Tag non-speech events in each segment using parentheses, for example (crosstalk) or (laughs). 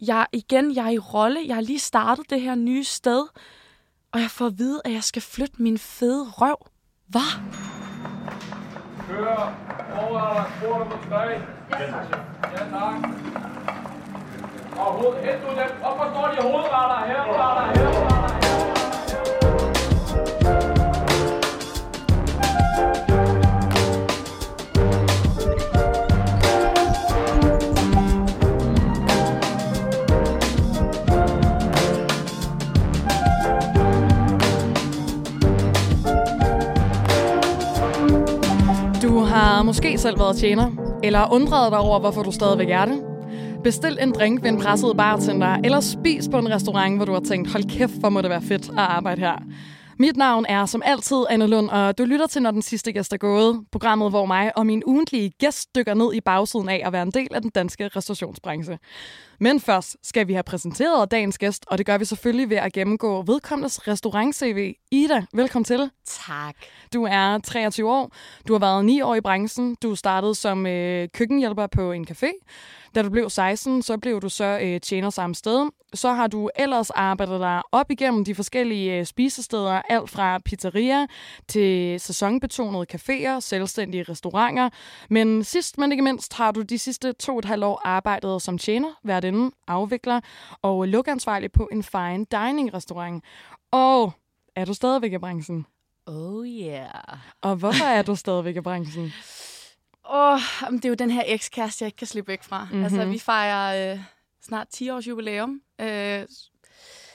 jeg igen, jeg er i rolle. Jeg har lige startet det her nye sted. Og jeg får at vide, at jeg skal flytte min fede røv. Hvad? Kør over quarter på tre. Ja, tak. Ja, tak. Og hoved, hent du dem. Hvorfor står de hovedretter her? Hovedretter måske selv været tjener, eller undret dig over, hvorfor du stadigvæk er det. Bestil en drink ved en presset bartender, eller spis på en restaurant, hvor du har tænkt, hold kæft, hvor må det være fedt at arbejde her. Mit navn er som altid Anne Lund, og du lytter til Når den sidste gæst er gået. Programmet, hvor mig og min ugentlige gæst dykker ned i bagsiden af at være en del af den danske restaurationsbranche. Men først skal vi have præsenteret dagens gæst, og det gør vi selvfølgelig ved at gennemgå vedkommendes restaurant-CV. Ida, velkommen til. Tak. Du er 23 år. Du har været 9 år i branchen. Du startede som øh, køkkenhjælper på en café. Da du blev 16, så blev du så øh, tjener samme sted. Så har du ellers arbejdet dig op igennem de forskellige øh, spisesteder, alt fra pizzeria til sæsonbetonede caféer, selvstændige restauranter. Men sidst, men ikke mindst, har du de sidste to og et halvt år arbejdet som tjener, værtinde, afvikler og lukansvarlig på en fine dining restaurant. Og er du stadigvæk i branchen? Oh yeah. Og hvorfor er du stadigvæk i branchen? Åh, oh, det er jo den her ekskæreste, jeg ikke kan slippe væk fra. Mhm. Mm-hmm. Altså, vi fejrer øh, snart 10 års jubilæum. Øh,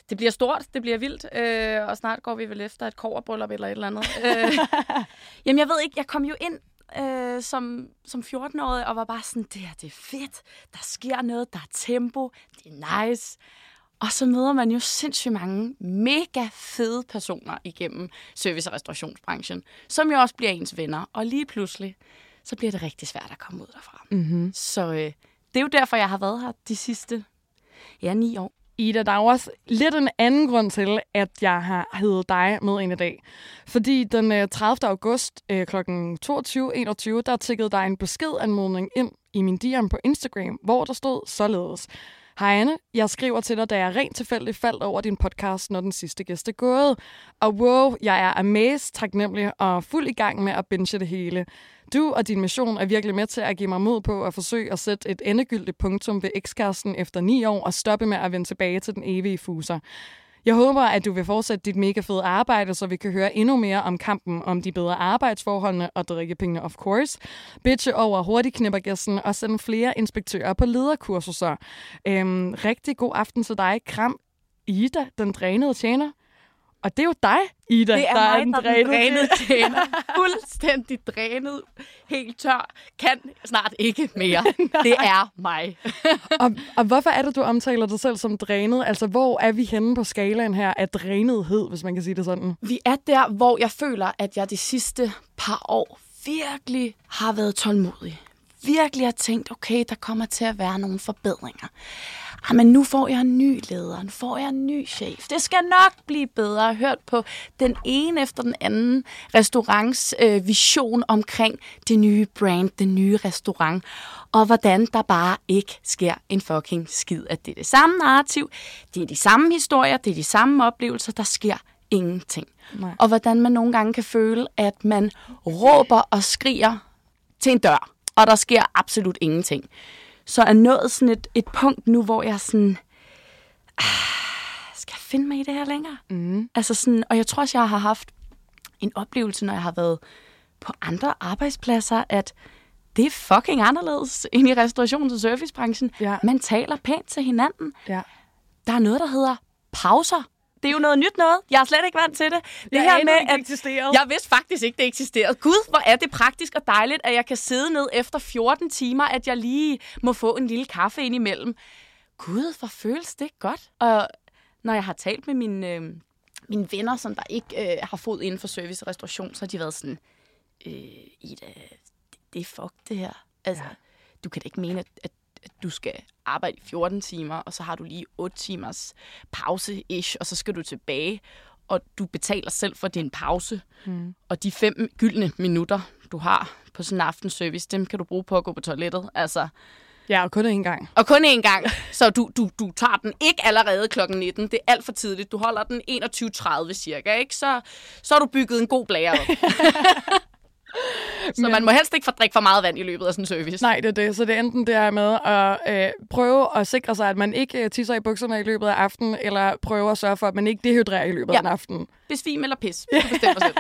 det bliver stort, det bliver vildt, øh, og snart går vi vel efter et koverbryllup eller et eller andet. (laughs) øh, jamen, jeg ved ikke, jeg kom jo ind øh, som, som 14-årig og var bare sådan, det her, det er fedt, der sker noget, der er tempo, det er nice. Og så møder man jo sindssygt mange mega fede personer igennem service- og restaurationsbranchen, som jo også bliver ens venner. Og lige pludselig, så bliver det rigtig svært at komme ud derfra. Mm-hmm. Så øh, det er jo derfor, jeg har været her de sidste ja, ni år. Ida, der er jo også lidt en anden grund til, at jeg har heddet dig med ind i dag. Fordi den øh, 30. august øh, kl. 22.21, der tikkede der en beskedanmodning ind i min DM på Instagram, hvor der stod således. Hej Anne, jeg skriver til dig, da jeg rent tilfældigt faldt over din podcast, når den sidste gæst er gået. Og wow, jeg er amazed, taknemmelig og fuld i gang med at binge det hele. Du og din mission er virkelig med til at give mig mod på at forsøge at sætte et endegyldigt punktum ved ekskæresten efter ni år og stoppe med at vende tilbage til den evige fuser. Jeg håber, at du vil fortsætte dit mega fede arbejde, så vi kan høre endnu mere om kampen om de bedre arbejdsforholdene og drikkepengene, of course. Bitche over hurtigknippergæsten og sende flere inspektører på lederkurser. Øhm, rigtig god aften til dig. Kram Ida, den drænede tjener. Og det er jo dig, Ida, Det er der mig, er den der er den drænede drænede tjener. (laughs) Fuldstændig drænet, helt tør, kan snart ikke mere. (laughs) det er mig. og, og hvorfor er det, du omtaler dig selv som drænet? Altså, hvor er vi henne på skalaen her af drænethed, hvis man kan sige det sådan? Vi er der, hvor jeg føler, at jeg de sidste par år virkelig har været tålmodig. Virkelig har tænkt, okay, der kommer til at være nogle forbedringer. Ah, men nu får jeg en ny leder, nu får jeg en ny chef. Det skal nok blive bedre. Jeg har hørt på den ene efter den anden restaurants øh, vision omkring det nye brand, den nye restaurant, og hvordan der bare ikke sker en fucking skid. At det er det samme narrativ, det er de samme historier, det er de samme oplevelser, der sker ingenting. Nej. Og hvordan man nogle gange kan føle, at man råber og skriger til en dør, og der sker absolut ingenting. Så er nået sådan et, et punkt nu, hvor jeg sådan, ah, skal jeg finde mig i det her længere? Mm. Altså sådan, og jeg tror også, jeg har haft en oplevelse, når jeg har været på andre arbejdspladser, at det er fucking anderledes end i restaurations- og servicebranchen. Ja. Man taler pænt til hinanden. Ja. Der er noget, der hedder pauser. Det er jo noget nyt noget. Jeg er slet ikke vant til det. Det Jeg her med, at eksisterede. jeg vidste faktisk ikke, det eksisterede. Gud, hvor er det praktisk og dejligt, at jeg kan sidde ned efter 14 timer, at jeg lige må få en lille kaffe ind imellem. Gud, hvor føles det godt. Og når jeg har talt med mine, øh, mine venner, som der ikke øh, har fod inden for service og restauration, så har de været sådan, øh, Ida, det, det er fuck det her. Altså, ja. du kan da ikke mene, at, at, at du skal arbejde i 14 timer, og så har du lige 8 timers pause-ish, og så skal du tilbage, og du betaler selv for din pause. Mm. Og de fem gyldne minutter, du har på sådan en aftenservice, dem kan du bruge på at gå på toilettet. Altså, Ja, og kun én gang. Og kun én gang. Så du, du, du tager den ikke allerede klokken 19. Det er alt for tidligt. Du holder den 21.30 cirka, ikke? Så, så har du bygget en god blære op. (laughs) (laughs) Så Men- man må helst ikke få drikke for meget vand i løbet af sådan en service. Nej, det er det. Så det er enten det her med at øh, prøve at sikre sig, at man ikke øh, tisser i bukserne i løbet af aftenen, eller prøve at sørge for, at man ikke dehydrerer i løbet Ja. af en aften. Besvim eller pis. Du bestemmer selv.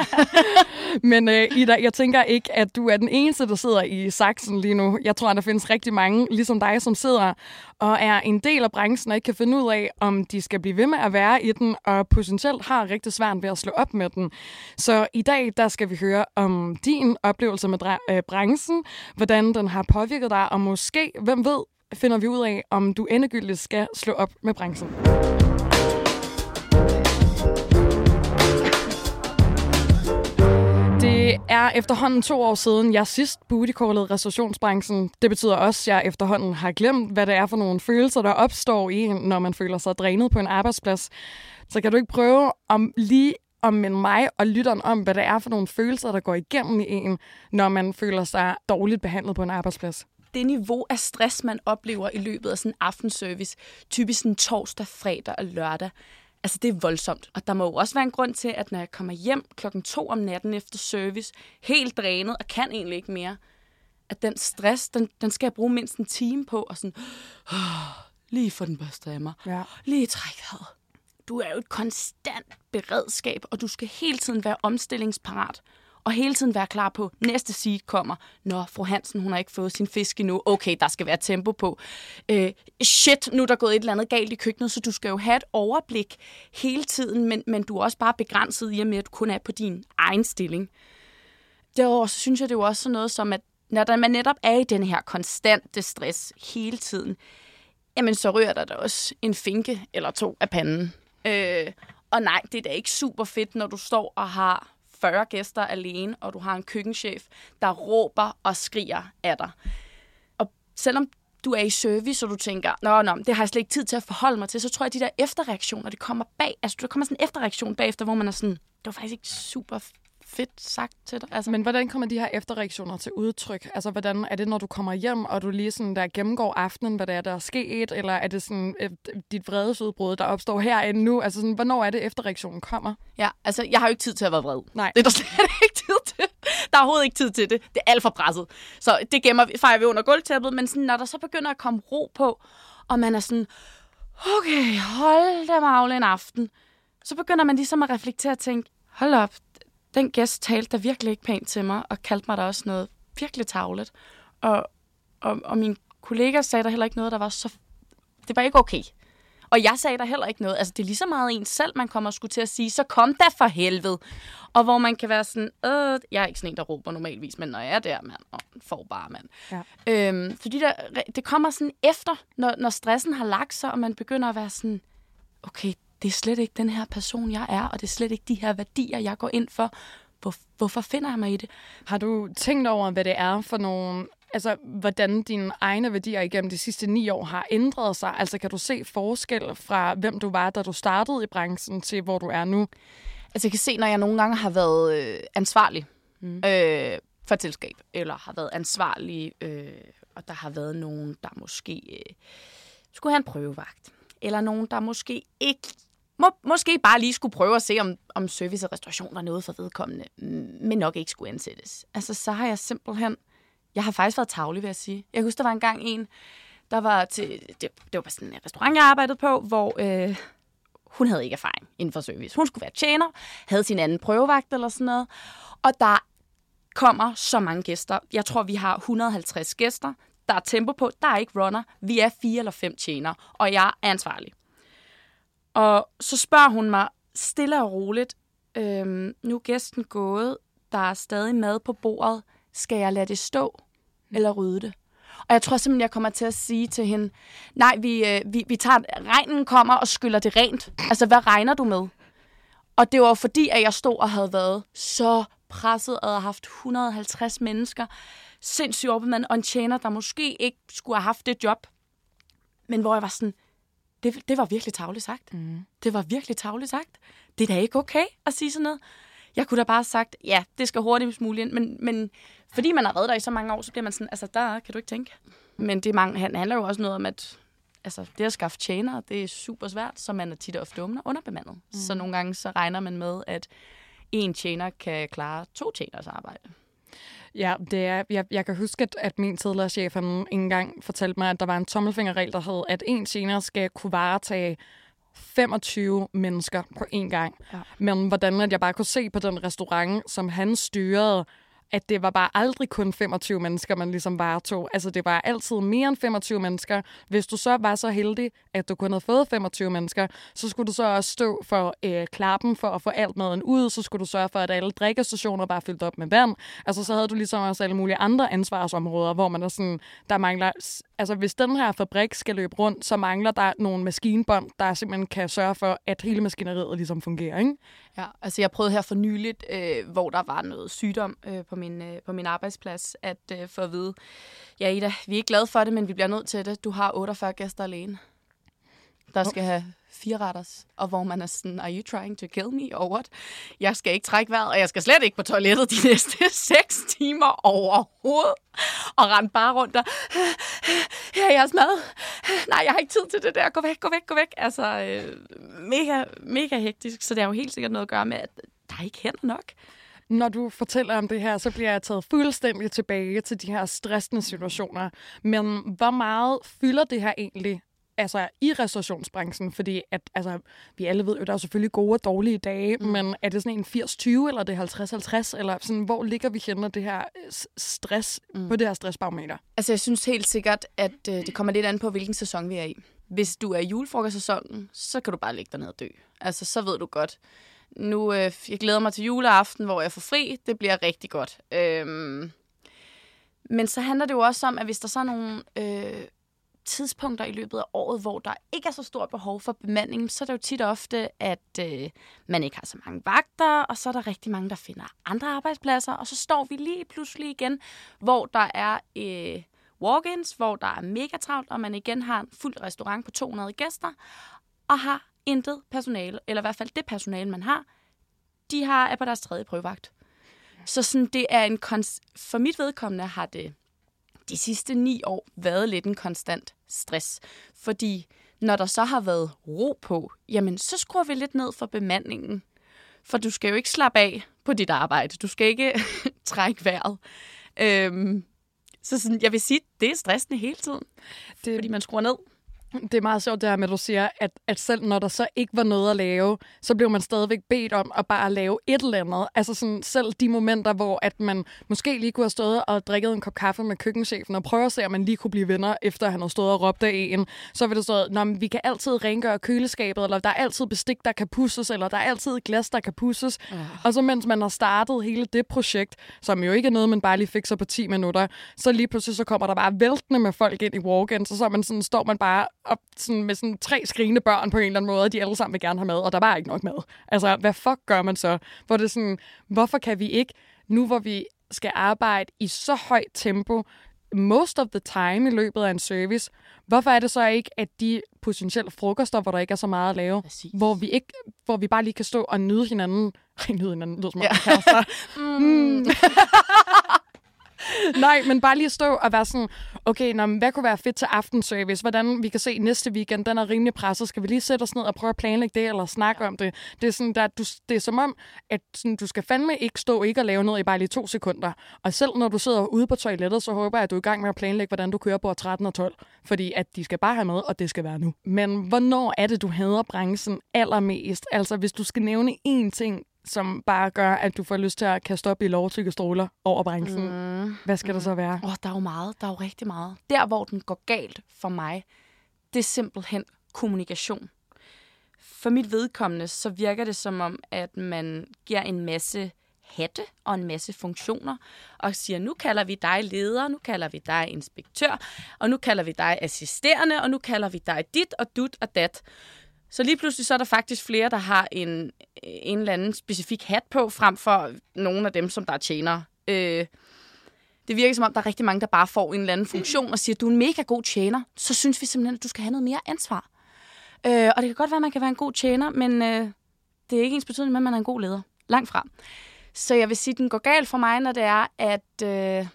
(laughs) Men øh, Ida, jeg tænker ikke, at du er den eneste, der sidder i saksen lige nu. Jeg tror, at der findes rigtig mange, ligesom dig, som sidder og er en del af branchen og ikke kan finde ud af, om de skal blive ved med at være i den, og potentielt har rigtig svært ved at slå op med den. Så i dag, der skal vi høre om din oplevelse med øh, branchen, hvordan den har påvirket dig, og måske, hvem ved, finder vi ud af, om du endegyldigt skal slå op med branchen. Det er efterhånden to år siden, jeg sidst bootycallede restaurationsbranchen. Det betyder også, at jeg efterhånden har glemt, hvad det er for nogle følelser, der opstår i en, når man føler sig drænet på en arbejdsplads. Så kan du ikke prøve om lige om minde mig og lytteren om, hvad det er for nogle følelser, der går igennem i en, når man føler sig dårligt behandlet på en arbejdsplads? det niveau af stress, man oplever i løbet af sådan en aftenservice, typisk sådan torsdag, fredag og lørdag, altså det er voldsomt. Og der må jo også være en grund til, at når jeg kommer hjem klokken to om natten efter service, helt drænet og kan egentlig ikke mere, at den stress, den, den skal jeg bruge mindst en time på, og sådan, oh, lige få den børste af mig. Ja. Lige træk vejret. Du er jo et konstant beredskab, og du skal hele tiden være omstillingsparat. Og hele tiden være klar på, næste seed kommer. Nå, fru Hansen, hun har ikke fået sin fisk endnu. Okay, der skal være tempo på. Øh, shit, nu er der gået et eller andet galt i køkkenet, så du skal jo have et overblik hele tiden, men, men du er også bare begrænset i og med, at du kun er på din egen stilling. Derudover så synes jeg, det er jo også sådan noget som, at når man netop er i den her konstante stress hele tiden, jamen så rører der da også en finke eller to af panden. Øh, og nej, det er da ikke super fedt, når du står og har 40 gæster alene, og du har en køkkenchef, der råber og skriger af dig. Og selvom du er i service, og du tænker, nå, nå, det har jeg slet ikke tid til at forholde mig til, så tror jeg, at de der efterreaktioner, det kommer bag. Altså, der kommer sådan en efterreaktion bagefter, hvor man er sådan, det var faktisk ikke super fedt sagt til dig. Altså, Men hvordan kommer de her efterreaktioner til udtryk? Altså, hvordan er det, når du kommer hjem, og du lige sådan der gennemgår aftenen, hvad det er, der er sket? Eller er det sådan øh, dit vredesudbrud, der opstår herinde nu? Altså, sådan, hvornår er det, efterreaktionen kommer? Ja, altså, jeg har jo ikke tid til at være vred. Nej. Det er der (laughs) slet ikke tid til. Der er overhovedet ikke tid til det. Det er alt for presset. Så det gemmer vi, fejrer vi under gulvtæppet, men sådan, når der så begynder at komme ro på, og man er sådan, okay, hold da magle en aften, så begynder man ligesom at reflektere og tænke, hold op, den gæst talte da virkelig ikke pænt til mig, og kaldte mig da også noget virkelig tavlet. Og, og, og min kollega sagde der heller ikke noget, der var så... Det var ikke okay. Og jeg sagde der heller ikke noget. Altså, det er lige så meget en selv, man kommer skulle til at sige, så kom da for helvede. Og hvor man kan være sådan, øh, jeg er ikke sådan en, der råber normalvis, men når jeg er der, mand, og får bare, mand. Ja. Øhm, fordi der, det kommer sådan efter, når, når stressen har lagt sig, og man begynder at være sådan, okay, det er slet ikke den her person, jeg er, og det er slet ikke de her værdier, jeg går ind for. Hvor, hvorfor finder jeg mig i det? Har du tænkt over, hvad det er for nogle... Altså, hvordan dine egne værdier igennem de sidste ni år har ændret sig? Altså, kan du se forskel fra, hvem du var, da du startede i branchen, til hvor du er nu? Altså, jeg kan se, når jeg nogle gange har været øh, ansvarlig mm. øh, for et selskab, eller har været ansvarlig, øh, og der har været nogen, der måske øh, skulle have en prøvevagt, eller nogen, der måske ikke må, måske bare lige skulle prøve at se, om, om service og restauration var noget for vedkommende, men nok ikke skulle ansættes. Altså, så har jeg simpelthen... Jeg har faktisk været tavlig, vil jeg sige. Jeg husker, der var engang en, der var til... Det, det var sådan en restaurant, jeg arbejdede på, hvor... Øh, hun havde ikke erfaring inden for service. Hun skulle være tjener, havde sin anden prøvevagt eller sådan noget. Og der kommer så mange gæster. Jeg tror, vi har 150 gæster. Der er tempo på. Der er ikke runner. Vi er fire eller fem tjener, og jeg er ansvarlig. Og så spørger hun mig stille og roligt, øhm, nu er gæsten gået, der er stadig mad på bordet. Skal jeg lade det stå, eller rydde det? Og jeg tror simpelthen, jeg kommer til at sige til hende, nej, vi, øh, vi, vi tager, regnen kommer og skyller det rent. Altså, hvad regner du med? Og det var fordi, at jeg stod og havde været så presset og havde haft 150 mennesker, sindssygt oppemand, og en tjener, der måske ikke skulle have haft det job. Men hvor jeg var sådan, det, det var virkelig tavligt sagt. Mm. Det var virkelig tavligt sagt. Det er da ikke okay at sige sådan noget. Jeg kunne da bare have sagt, ja, det skal hurtigst muligt ind, men, men fordi man har været der i så mange år, så bliver man sådan, altså der kan du ikke tænke. men det mange, han handler jo også noget om, at altså, det at skaffe tjenere, det er super svært, så man er tit og ofte underbemandet. Mm. Så nogle gange så regner man med, at en tjener kan klare to tjeners arbejde. Ja, det er, jeg, jeg kan huske, at, at min tidligere chef han engang fortalte mig, at der var en tommelfingerregel, der hed, at en tjener skal kunne varetage 25 mennesker på én gang. Ja. Men hvordan at jeg bare kunne se på den restaurant, som han styrede, at det var bare aldrig kun 25 mennesker, man ligesom varetog. Altså, det var altid mere end 25 mennesker. Hvis du så var så heldig, at du kun havde fået 25 mennesker, så skulle du så også stå for øh, klappen for at få alt maden ud. Så skulle du sørge for, at alle drikkestationer var fyldt op med vand. Altså, så havde du ligesom også alle mulige andre ansvarsområder, hvor man er sådan, der mangler... Altså, hvis den her fabrik skal løbe rundt, så mangler der nogle maskinbånd, der simpelthen kan sørge for, at hele maskineriet ligesom fungerer, ikke? Ja, altså jeg prøvede her for nyligt, øh, hvor der var noget sygdom øh, på, min, øh, på min arbejdsplads, at øh, få at vide, ja Ida, vi er ikke glade for det, men vi bliver nødt til det. Du har 48 gæster alene, der skal have fire retters, og hvor man er sådan, are you trying to kill me, or what? Jeg skal ikke trække vejret, og jeg skal slet ikke på toilettet de (laughs) næste seks timer overhovedet, og rende bare rundt der, her er jeres mad. Nej, jeg har ikke tid til det der, gå væk, gå væk, gå væk. Altså, øh, mega, mega hektisk, så det har jo helt sikkert noget at gøre med, at der er ikke hænder nok. Når du fortæller om det her, så bliver jeg taget fuldstændig tilbage til de her stressende situationer. Men hvor meget fylder det her egentlig altså i restaurationsbranchen, fordi at, altså, vi alle ved jo, der er selvfølgelig gode og dårlige dage, mm. men er det sådan en 80-20, eller er det 50-50, eller sådan, hvor ligger vi henne det her øh, stress, mm. på det her stressbarometer? Altså, jeg synes helt sikkert, at øh, det kommer lidt an på, hvilken sæson vi er i. Hvis du er i julefrokostsæsonen, så kan du bare ligge dig ned og dø. Altså, så ved du godt. Nu, øh, jeg glæder mig til juleaften, hvor jeg får fri. Det bliver rigtig godt. Øhm, men så handler det jo også om, at hvis der så er nogle øh, tidspunkter i løbet af året, hvor der ikke er så stort behov for bemanding, så er det jo tit ofte, at øh, man ikke har så mange vagter, og så er der rigtig mange, der finder andre arbejdspladser, og så står vi lige pludselig igen, hvor der er øh, walk-ins, hvor der er mega travlt, og man igen har en fuld restaurant på 200 gæster, og har intet personale, eller i hvert fald det personale, man har, de har er på deres tredje prøvevagt. Så sådan, det er en for mit vedkommende har det de sidste ni år været lidt en konstant stress. Fordi når der så har været ro på, jamen så skruer vi lidt ned for bemandingen. For du skal jo ikke slappe af på dit arbejde. Du skal ikke (laughs) trække vejret. Øhm, så sådan, jeg vil sige, det er stressende hele tiden. Det, fordi man skruer ned. Det er meget sjovt det her med, at du siger, at, at selv når der så ikke var noget at lave, så blev man stadigvæk bedt om at bare lave et eller andet. Altså sådan, selv de momenter, hvor at man måske lige kunne have stået og drikket en kop kaffe med køkkenchefen og prøve at se, om man lige kunne blive venner, efter han havde stået og råbt af en, så vil det stå, at vi kan altid rengøre køleskabet, eller der er altid bestik, der kan pusses, eller der er altid glas, der kan pusses. Uh. Og så mens man har startet hele det projekt, som jo ikke er noget, man bare lige fikser på 10 minutter, så lige pludselig så kommer der bare væltende med folk ind i walk så, så man sådan, står man bare op sådan, med sådan tre skrigende børn på en eller anden måde, og de alle sammen vil gerne have mad, og der var ikke nok mad. Altså, hvad fuck gør man så? Hvor det sådan, hvorfor kan vi ikke, nu hvor vi skal arbejde i så højt tempo, most of the time i løbet af en service, hvorfor er det så ikke, at de potentielle frokoster, hvor der ikke er så meget at lave, hvor vi, ikke, hvor vi bare lige kan stå og nyde hinanden, nyde hinanden, lyder som ja. (laughs) mm. (laughs) Nej, men bare lige at stå og være sådan, okay, nå, hvad kunne være fedt til aftenservice? Hvordan vi kan se næste weekend, den er rimelig presset. Skal vi lige sætte os ned og prøve at planlægge det, eller snakke om det? Det er, sådan, der, du, det er som om, at sådan, du skal fandme ikke stå ikke og lave noget i bare lige to sekunder. Og selv når du sidder ude på toilettet, så håber jeg, at du er i gang med at planlægge, hvordan du kører på 13 og 12. Fordi at de skal bare have med, og det skal være nu. Men hvornår er det, du hader branchen allermest? Altså, hvis du skal nævne én ting, som bare gør, at du får lyst til at kaste op i lovtykke stråler over branchen. Mm. Hvad skal mm. der så være? Oh, der er jo meget. Der er jo rigtig meget. Der, hvor den går galt for mig, det er simpelthen kommunikation. For mit vedkommende, så virker det som om, at man giver en masse hatte og en masse funktioner, og siger, nu kalder vi dig leder, nu kalder vi dig inspektør, og nu kalder vi dig assisterende, og nu kalder vi dig dit og dut og dat. Så lige pludselig så er der faktisk flere, der har en, en eller anden specifik hat på, frem for nogle af dem, som der er tjener. Øh, det virker som om, der er rigtig mange, der bare får en eller anden funktion og siger, du er en mega god tjener, så synes vi simpelthen, at du skal have noget mere ansvar. Øh, og det kan godt være, at man kan være en god tjener, men øh, det er ikke ens betydning med, at man er en god leder. Langt fra. Så jeg vil sige, at den går galt for mig, når det er, at øh,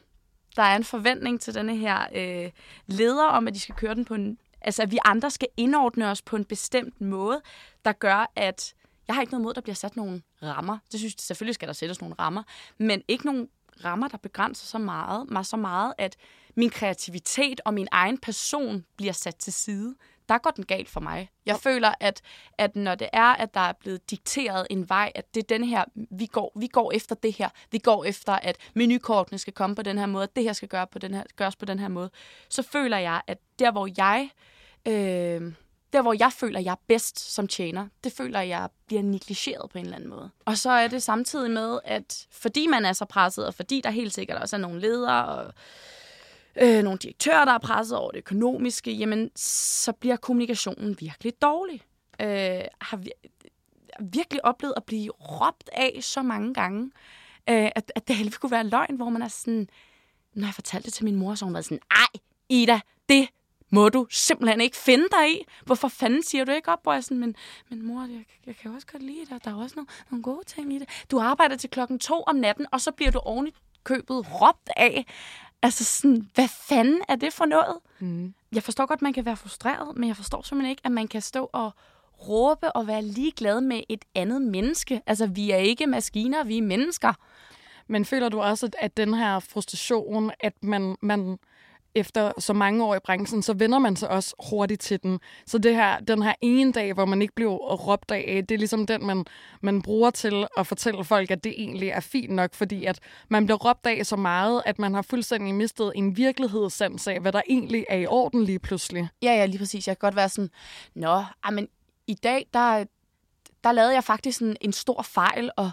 der er en forventning til denne her øh, leder om, at de skal køre den på en... Altså, at vi andre skal indordne os på en bestemt måde, der gør, at jeg har ikke noget mod, der bliver sat nogle rammer. Det synes jeg, selvfølgelig skal der sættes nogle rammer, men ikke nogle rammer, der begrænser så meget, mig så meget, at min kreativitet og min egen person bliver sat til side. Der går den galt for mig. Jeg føler, at, at når det er, at der er blevet dikteret en vej, at det er den her, vi går, vi går efter det her. Vi går efter, at menukortene skal komme på den her måde, at det her skal gøre på den her, gøres på den her måde. Så føler jeg, at der, hvor jeg... Øh, Øh, der, hvor jeg føler, jeg er bedst som tjener, det føler jeg bliver negligeret på en eller anden måde. Og så er det samtidig med, at fordi man er så presset, og fordi der helt sikkert også er nogle ledere og øh, nogle direktører, der er presset over det økonomiske, jamen, så bliver kommunikationen virkelig dårlig. Øh, har virkelig oplevet at blive råbt af så mange gange, øh, at, at det hele kunne være løgn, hvor man er sådan, når jeg fortalte det til min mor, så hun var sådan, ej, Ida, det må du simpelthen ikke finde dig i. Hvorfor fanden siger du ikke op? Hvor jeg sådan, men, men mor, jeg, jeg kan også godt lide det, der er også nogle, nogle gode ting i det. Du arbejder til klokken to om natten, og så bliver du oven i købet råbt af. Altså sådan, hvad fanden er det for noget? Mm. Jeg forstår godt, at man kan være frustreret, men jeg forstår simpelthen ikke, at man kan stå og råbe og være ligeglad med et andet menneske. Altså, vi er ikke maskiner, vi er mennesker. Men føler du også, at den her frustration, at man, man efter så mange år i branchen, så vender man sig også hurtigt til den. Så det her, den her ene dag, hvor man ikke bliver råbt af, det er ligesom den, man, man bruger til at fortælle folk, at det egentlig er fint nok, fordi at man bliver råbt af så meget, at man har fuldstændig mistet en virkelighedssans af, hvad der egentlig er i orden lige pludselig. Ja, ja, lige præcis. Jeg kan godt være sådan, nå, ah, men i dag, der, der lavede jeg faktisk en, en stor fejl, og,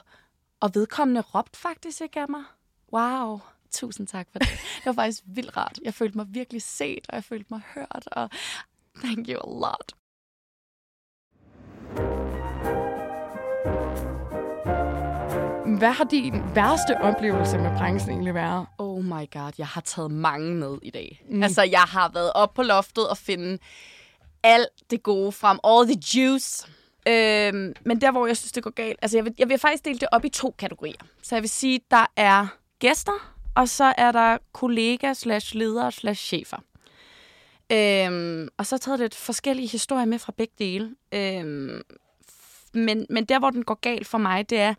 og vedkommende råbte faktisk ikke af mig. Wow. Tusind tak for det. Det var faktisk vildt rart. Jeg følte mig virkelig set, og jeg følte mig hørt, og thank you a lot. Hvad har din værste oplevelse med branchen egentlig været? Oh my god, jeg har taget mange med i dag. Mm. Altså, jeg har været op på loftet og finde alt det gode frem. All the juice. Øhm, men der, hvor jeg synes, det går galt... Altså, jeg vil, jeg vil faktisk dele det op i to kategorier. Så jeg vil sige, der er gæster, og så er der kollega slash ledere slash chefer. Øhm, og så har jeg taget lidt forskellige historier med fra begge dele. Øhm, men, men der, hvor den går galt for mig, det er,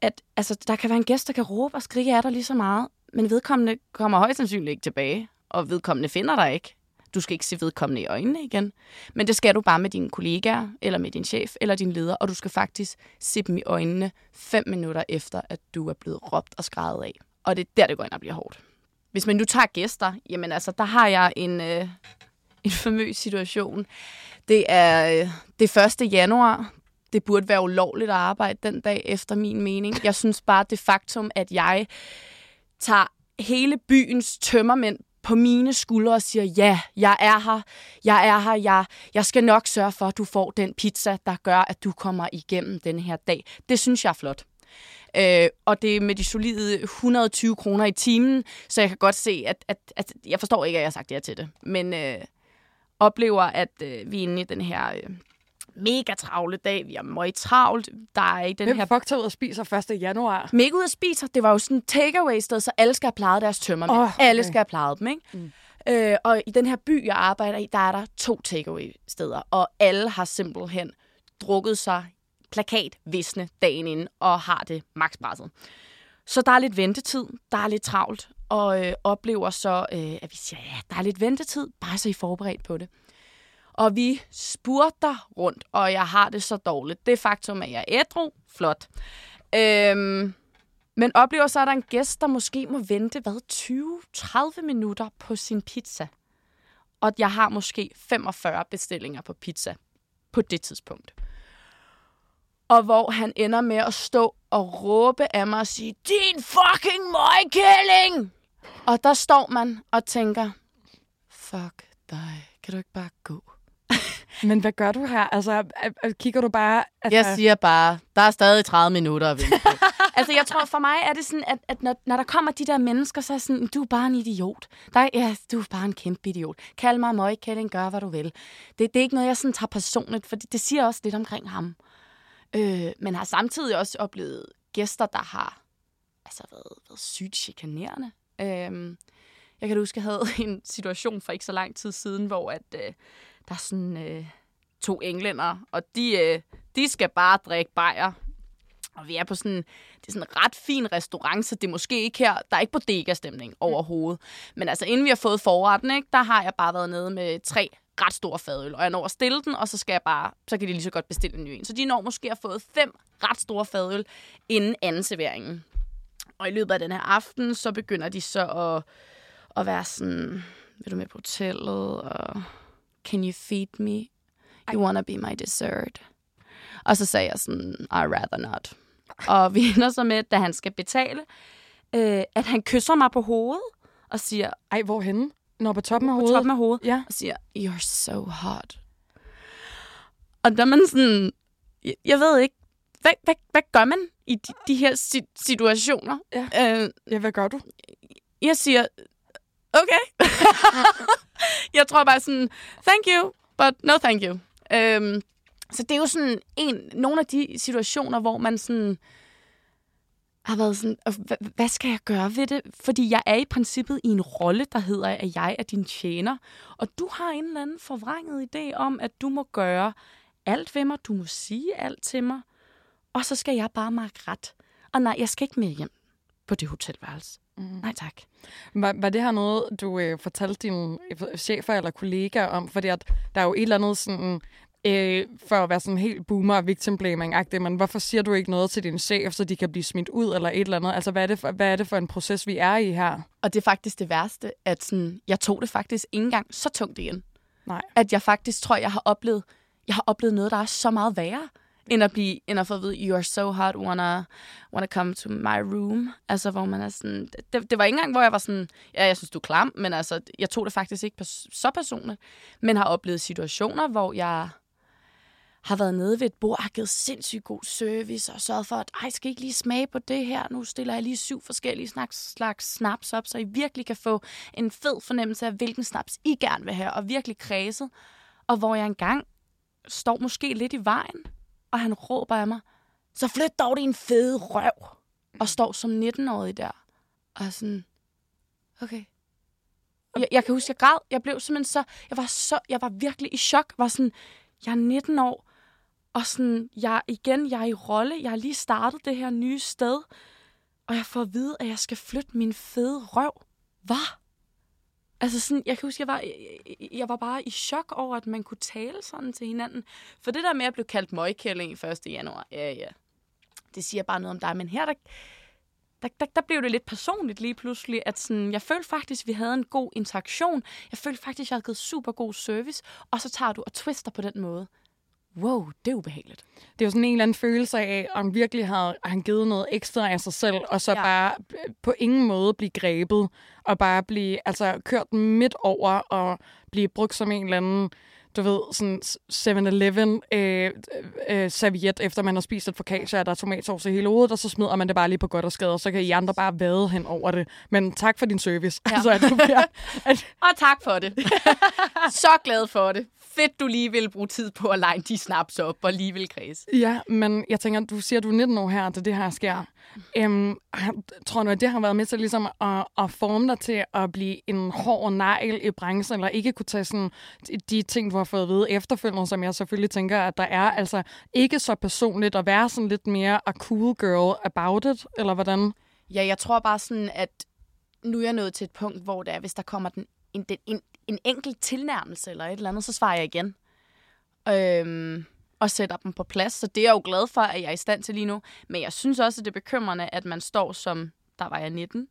at altså, der kan være en gæst, der kan råbe og skrige af dig lige så meget, men vedkommende kommer højst sandsynligt ikke tilbage, og vedkommende finder dig ikke. Du skal ikke se vedkommende i øjnene igen. Men det skal du bare med dine kollegaer, eller med din chef, eller din leder, og du skal faktisk se dem i øjnene fem minutter efter, at du er blevet råbt og skrevet af. Og det er der, det går ind og bliver hårdt. Hvis man nu tager gæster, jamen altså, der har jeg en, øh, (laughs) en famøs situation. Det er øh, det 1. januar. Det burde være ulovligt at arbejde den dag, efter min mening. Jeg synes bare, det faktum, at jeg tager hele byens tømmermænd på mine skuldre og siger, ja, jeg er her, jeg er her, jeg, jeg skal nok sørge for, at du får den pizza, der gør, at du kommer igennem den her dag. Det synes jeg er flot. Øh, og det er med de solide 120 kroner i timen, så jeg kan godt se, at, at, at jeg forstår ikke, at jeg har sagt ja til det. Men øh, oplever, at øh, vi er inde i den her... Øh, mega travle dag. Vi er meget travlt. Der er i den Hvem her... fuck tager ud og spiser 1. januar? Mega ud og spiser. Det var jo sådan en takeaway-sted, så alle skal have plejet deres tømmer med. Oh, okay. Alle skal have plejet dem, ikke? Mm. Øh, og i den her by, jeg arbejder i, der er der to takeaway-steder, og alle har simpelthen drukket sig plakat visne dagen inden og har det makspresset. Så der er lidt ventetid, der er lidt travlt, og øh, oplever så, øh, at vi siger, ja, der er lidt ventetid, bare så I er forberedt på det. Og vi spurter rundt, og jeg har det så dårligt. Det faktum, at jeg er ædru, flot. Øhm, men oplever så, at der er en gæst, der måske må vente, hvad, 20-30 minutter på sin pizza. Og jeg har måske 45 bestillinger på pizza på det tidspunkt og hvor han ender med at stå og råbe af mig og sige, din fucking møgkælling! Og der står man og tænker, fuck dig, kan du ikke bare gå? (laughs) Men hvad gør du her? Altså, kigger du bare... Altså... Jeg siger bare, der er stadig 30 minutter at vente (laughs) altså, jeg tror for mig er det sådan, at, at når, når der kommer de der mennesker, så er sådan, du er bare en idiot. Der, ja, du er bare en kæmpe idiot. Kald mig møgkælling, gør hvad du vil. Det, det er ikke noget, jeg sådan tager personligt, for det, det siger også lidt omkring ham. Øh, men har samtidig også oplevet gæster, der har altså været, været sygt chikanerende. Øhm, jeg kan huske, jeg havde (laughs) en situation for ikke så lang tid siden, hvor at, øh, der er sådan øh, to englænder, og de, øh, de skal bare drikke bajer. Og vi er på sådan, det er sådan en ret fin restaurant, så det er måske ikke her, der er ikke bodega-stemning overhovedet. Men altså, inden vi har fået forretten, ikke, der har jeg bare været nede med tre ret stor fadøl, og jeg når at stille den, og så skal jeg bare, så kan de lige så godt bestille en ny en. Så de når måske at have fået fem ret store fadøl inden anden serveringen. Og i løbet af den her aften, så begynder de så at, at være sådan, vil du med på hotellet, og can you feed me? You wanna be my dessert? Og så sagde jeg sådan, I rather not. Og vi (laughs) ender så med, da han skal betale, øh, at han kysser mig på hovedet og siger, Ej, hvorhenne? Nå, på toppen af på hovedet? toppen af hovedet, Ja. og siger, you're so hot. Og der er man sådan, jeg, jeg ved ikke, hvad, hvad, hvad gør man i de, de her si- situationer? Ja. Øh, Ja, hvad gør du? jeg siger, okay. (laughs) jeg tror bare sådan, thank you, but no thank you. Øhm, så det er jo sådan en, nogle af de situationer, hvor man sådan har været sådan, "Øh, "Hva- hvad skal jeg gøre ved det? Fordi jeg er i princippet i en rolle, der hedder, at jeg er din tjener. Og du har en eller anden forvrænget idé om, at du må gøre alt ved mig, du må sige alt til mig, og så skal jeg bare markere ret. Og nej, jeg skal ikke mere hjem på det hotelværelse. Mm. Nej tak. Var, var det her noget, du øh, fortalte dine øh, chefer eller kollegaer om? Fordi at der er jo et eller andet sådan, øh, for at være sådan helt boomer victim blaming agtig men hvorfor siger du ikke noget til din chef, så de kan blive smidt ud eller et eller andet? Altså, hvad er det for, hvad er det for en proces, vi er i her? Og det er faktisk det værste, at sådan, jeg tog det faktisk ikke engang så tungt igen. Nej. At jeg faktisk tror, jeg har oplevet, jeg har oplevet noget, der er så meget værre, end at, blive, end at få at vide, you are so hot, wanna, wanna come to my room. Altså, hvor man er sådan, det, det var ikke engang, hvor jeg var sådan, ja, jeg synes, du er klam, men altså, jeg tog det faktisk ikke så personligt, men har oplevet situationer, hvor jeg har været nede ved et bord, har givet sindssygt god service og sørget for, at ej, skal I ikke lige smage på det her? Nu stiller jeg lige syv forskellige slags, slags snaps op, så I virkelig kan få en fed fornemmelse af, hvilken snaps I gerne vil have, og virkelig kredset. Og hvor jeg engang står måske lidt i vejen, og han råber af mig, så flyt dog din fede røv, og står som 19-årig der. Og sådan, okay. Jeg, jeg kan huske, jeg græd. Jeg blev simpelthen så, jeg var så, jeg var virkelig i chok. Var sådan, jeg er 19 år, og sådan, jeg igen, jeg er i rolle. Jeg har lige startet det her nye sted, og jeg får at vide, at jeg skal flytte min fede røv. Hvad? Altså sådan, jeg kan huske, jeg var, jeg, jeg var bare i chok over, at man kunne tale sådan til hinanden. For det der med at blive kaldt møgkælling i 1. januar, ja, ja, det siger bare noget om dig. Men her, der, der, der, der blev det lidt personligt lige pludselig, at sådan, jeg følte faktisk, at vi havde en god interaktion. Jeg følte faktisk, at jeg havde givet super god service. Og så tager du og twister på den måde. Wow, det er ubehageligt. Det er jo sådan en eller anden følelse af, om virkelig har han givet noget ekstra af sig selv, og så Ja. bare på ingen måde blive grebet, og bare blive altså, kørt midt over, og blive brugt som en eller anden, du ved, sådan 7-Eleven øh, øh, serviet, efter man har spist et focaccia, og der er tomatsauce i hele hovedet, og så smider man det bare lige på godt og skade, og så kan I andre bare vade hen over det. Men tak for din service. Ja. (laughs) altså, at du bliver, (laughs) at, Og tak for det. (laughs) så glad for det. Fedt, du lige ville bruge tid på at line de snaps op og lige vil kredse. Ja, men jeg tænker, du siger, at du er 19 år her, da det her sker. Øhm, tror du, at det har været med til ligesom at, at forme dig til at blive en hård negl i branchen, eller ikke kunne tage sådan de, de ting, du har fået at vide efterfølgende, som jeg selvfølgelig tænker, at der er altså ikke så personligt at være sådan lidt mere a cool girl about it, eller hvordan? Ja, jeg tror bare sådan, at nu er jeg nået til et punkt, hvor det er, hvis der kommer den, en, den, en, en enkelt tilnærmelse eller et eller andet, så svarer jeg igen. Øhm, og sætter dem på plads. Så det er jeg jo glad for, at jeg er i stand til lige nu. Men jeg synes også, at det er bekymrende, at man står som, der var jeg 19,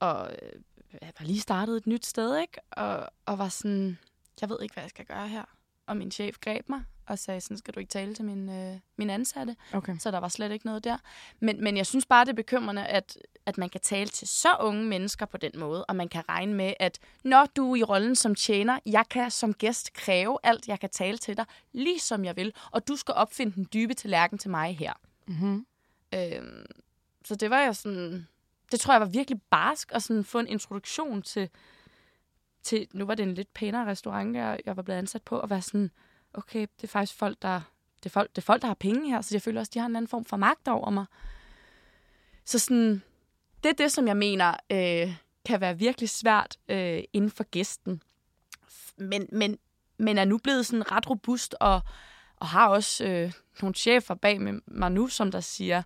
og øh, jeg var lige startet et nyt sted, ikke? Og, og var sådan, jeg ved ikke, hvad jeg skal gøre her. Og min chef greb mig og sagde, sådan skal du ikke tale til min, øh, min ansatte. Okay. Så der var slet ikke noget der. Men, men jeg synes bare, det er bekymrende, at, at man kan tale til så unge mennesker på den måde, og man kan regne med, at når du er i rollen som tjener, jeg kan som gæst kræve alt, jeg kan tale til dig, lige som jeg vil, og du skal opfinde den dybe tallerken til mig her. Mm-hmm. Øhm, så det var jeg sådan... Det tror jeg var virkelig barsk at sådan få en introduktion til, til... Nu var det en lidt pænere restaurant, jeg, jeg var blevet ansat på, og være sådan, okay, det er faktisk folk, der... Det er, folk, det er folk, der har penge her, så jeg føler også, de har en anden form for magt over mig. Så sådan, det er det, som jeg mener, øh, kan være virkelig svært øh, inden for gæsten. Men, men, men er nu blevet sådan ret robust, og, og har også øh, nogle chefer bag med mig nu, som der siger,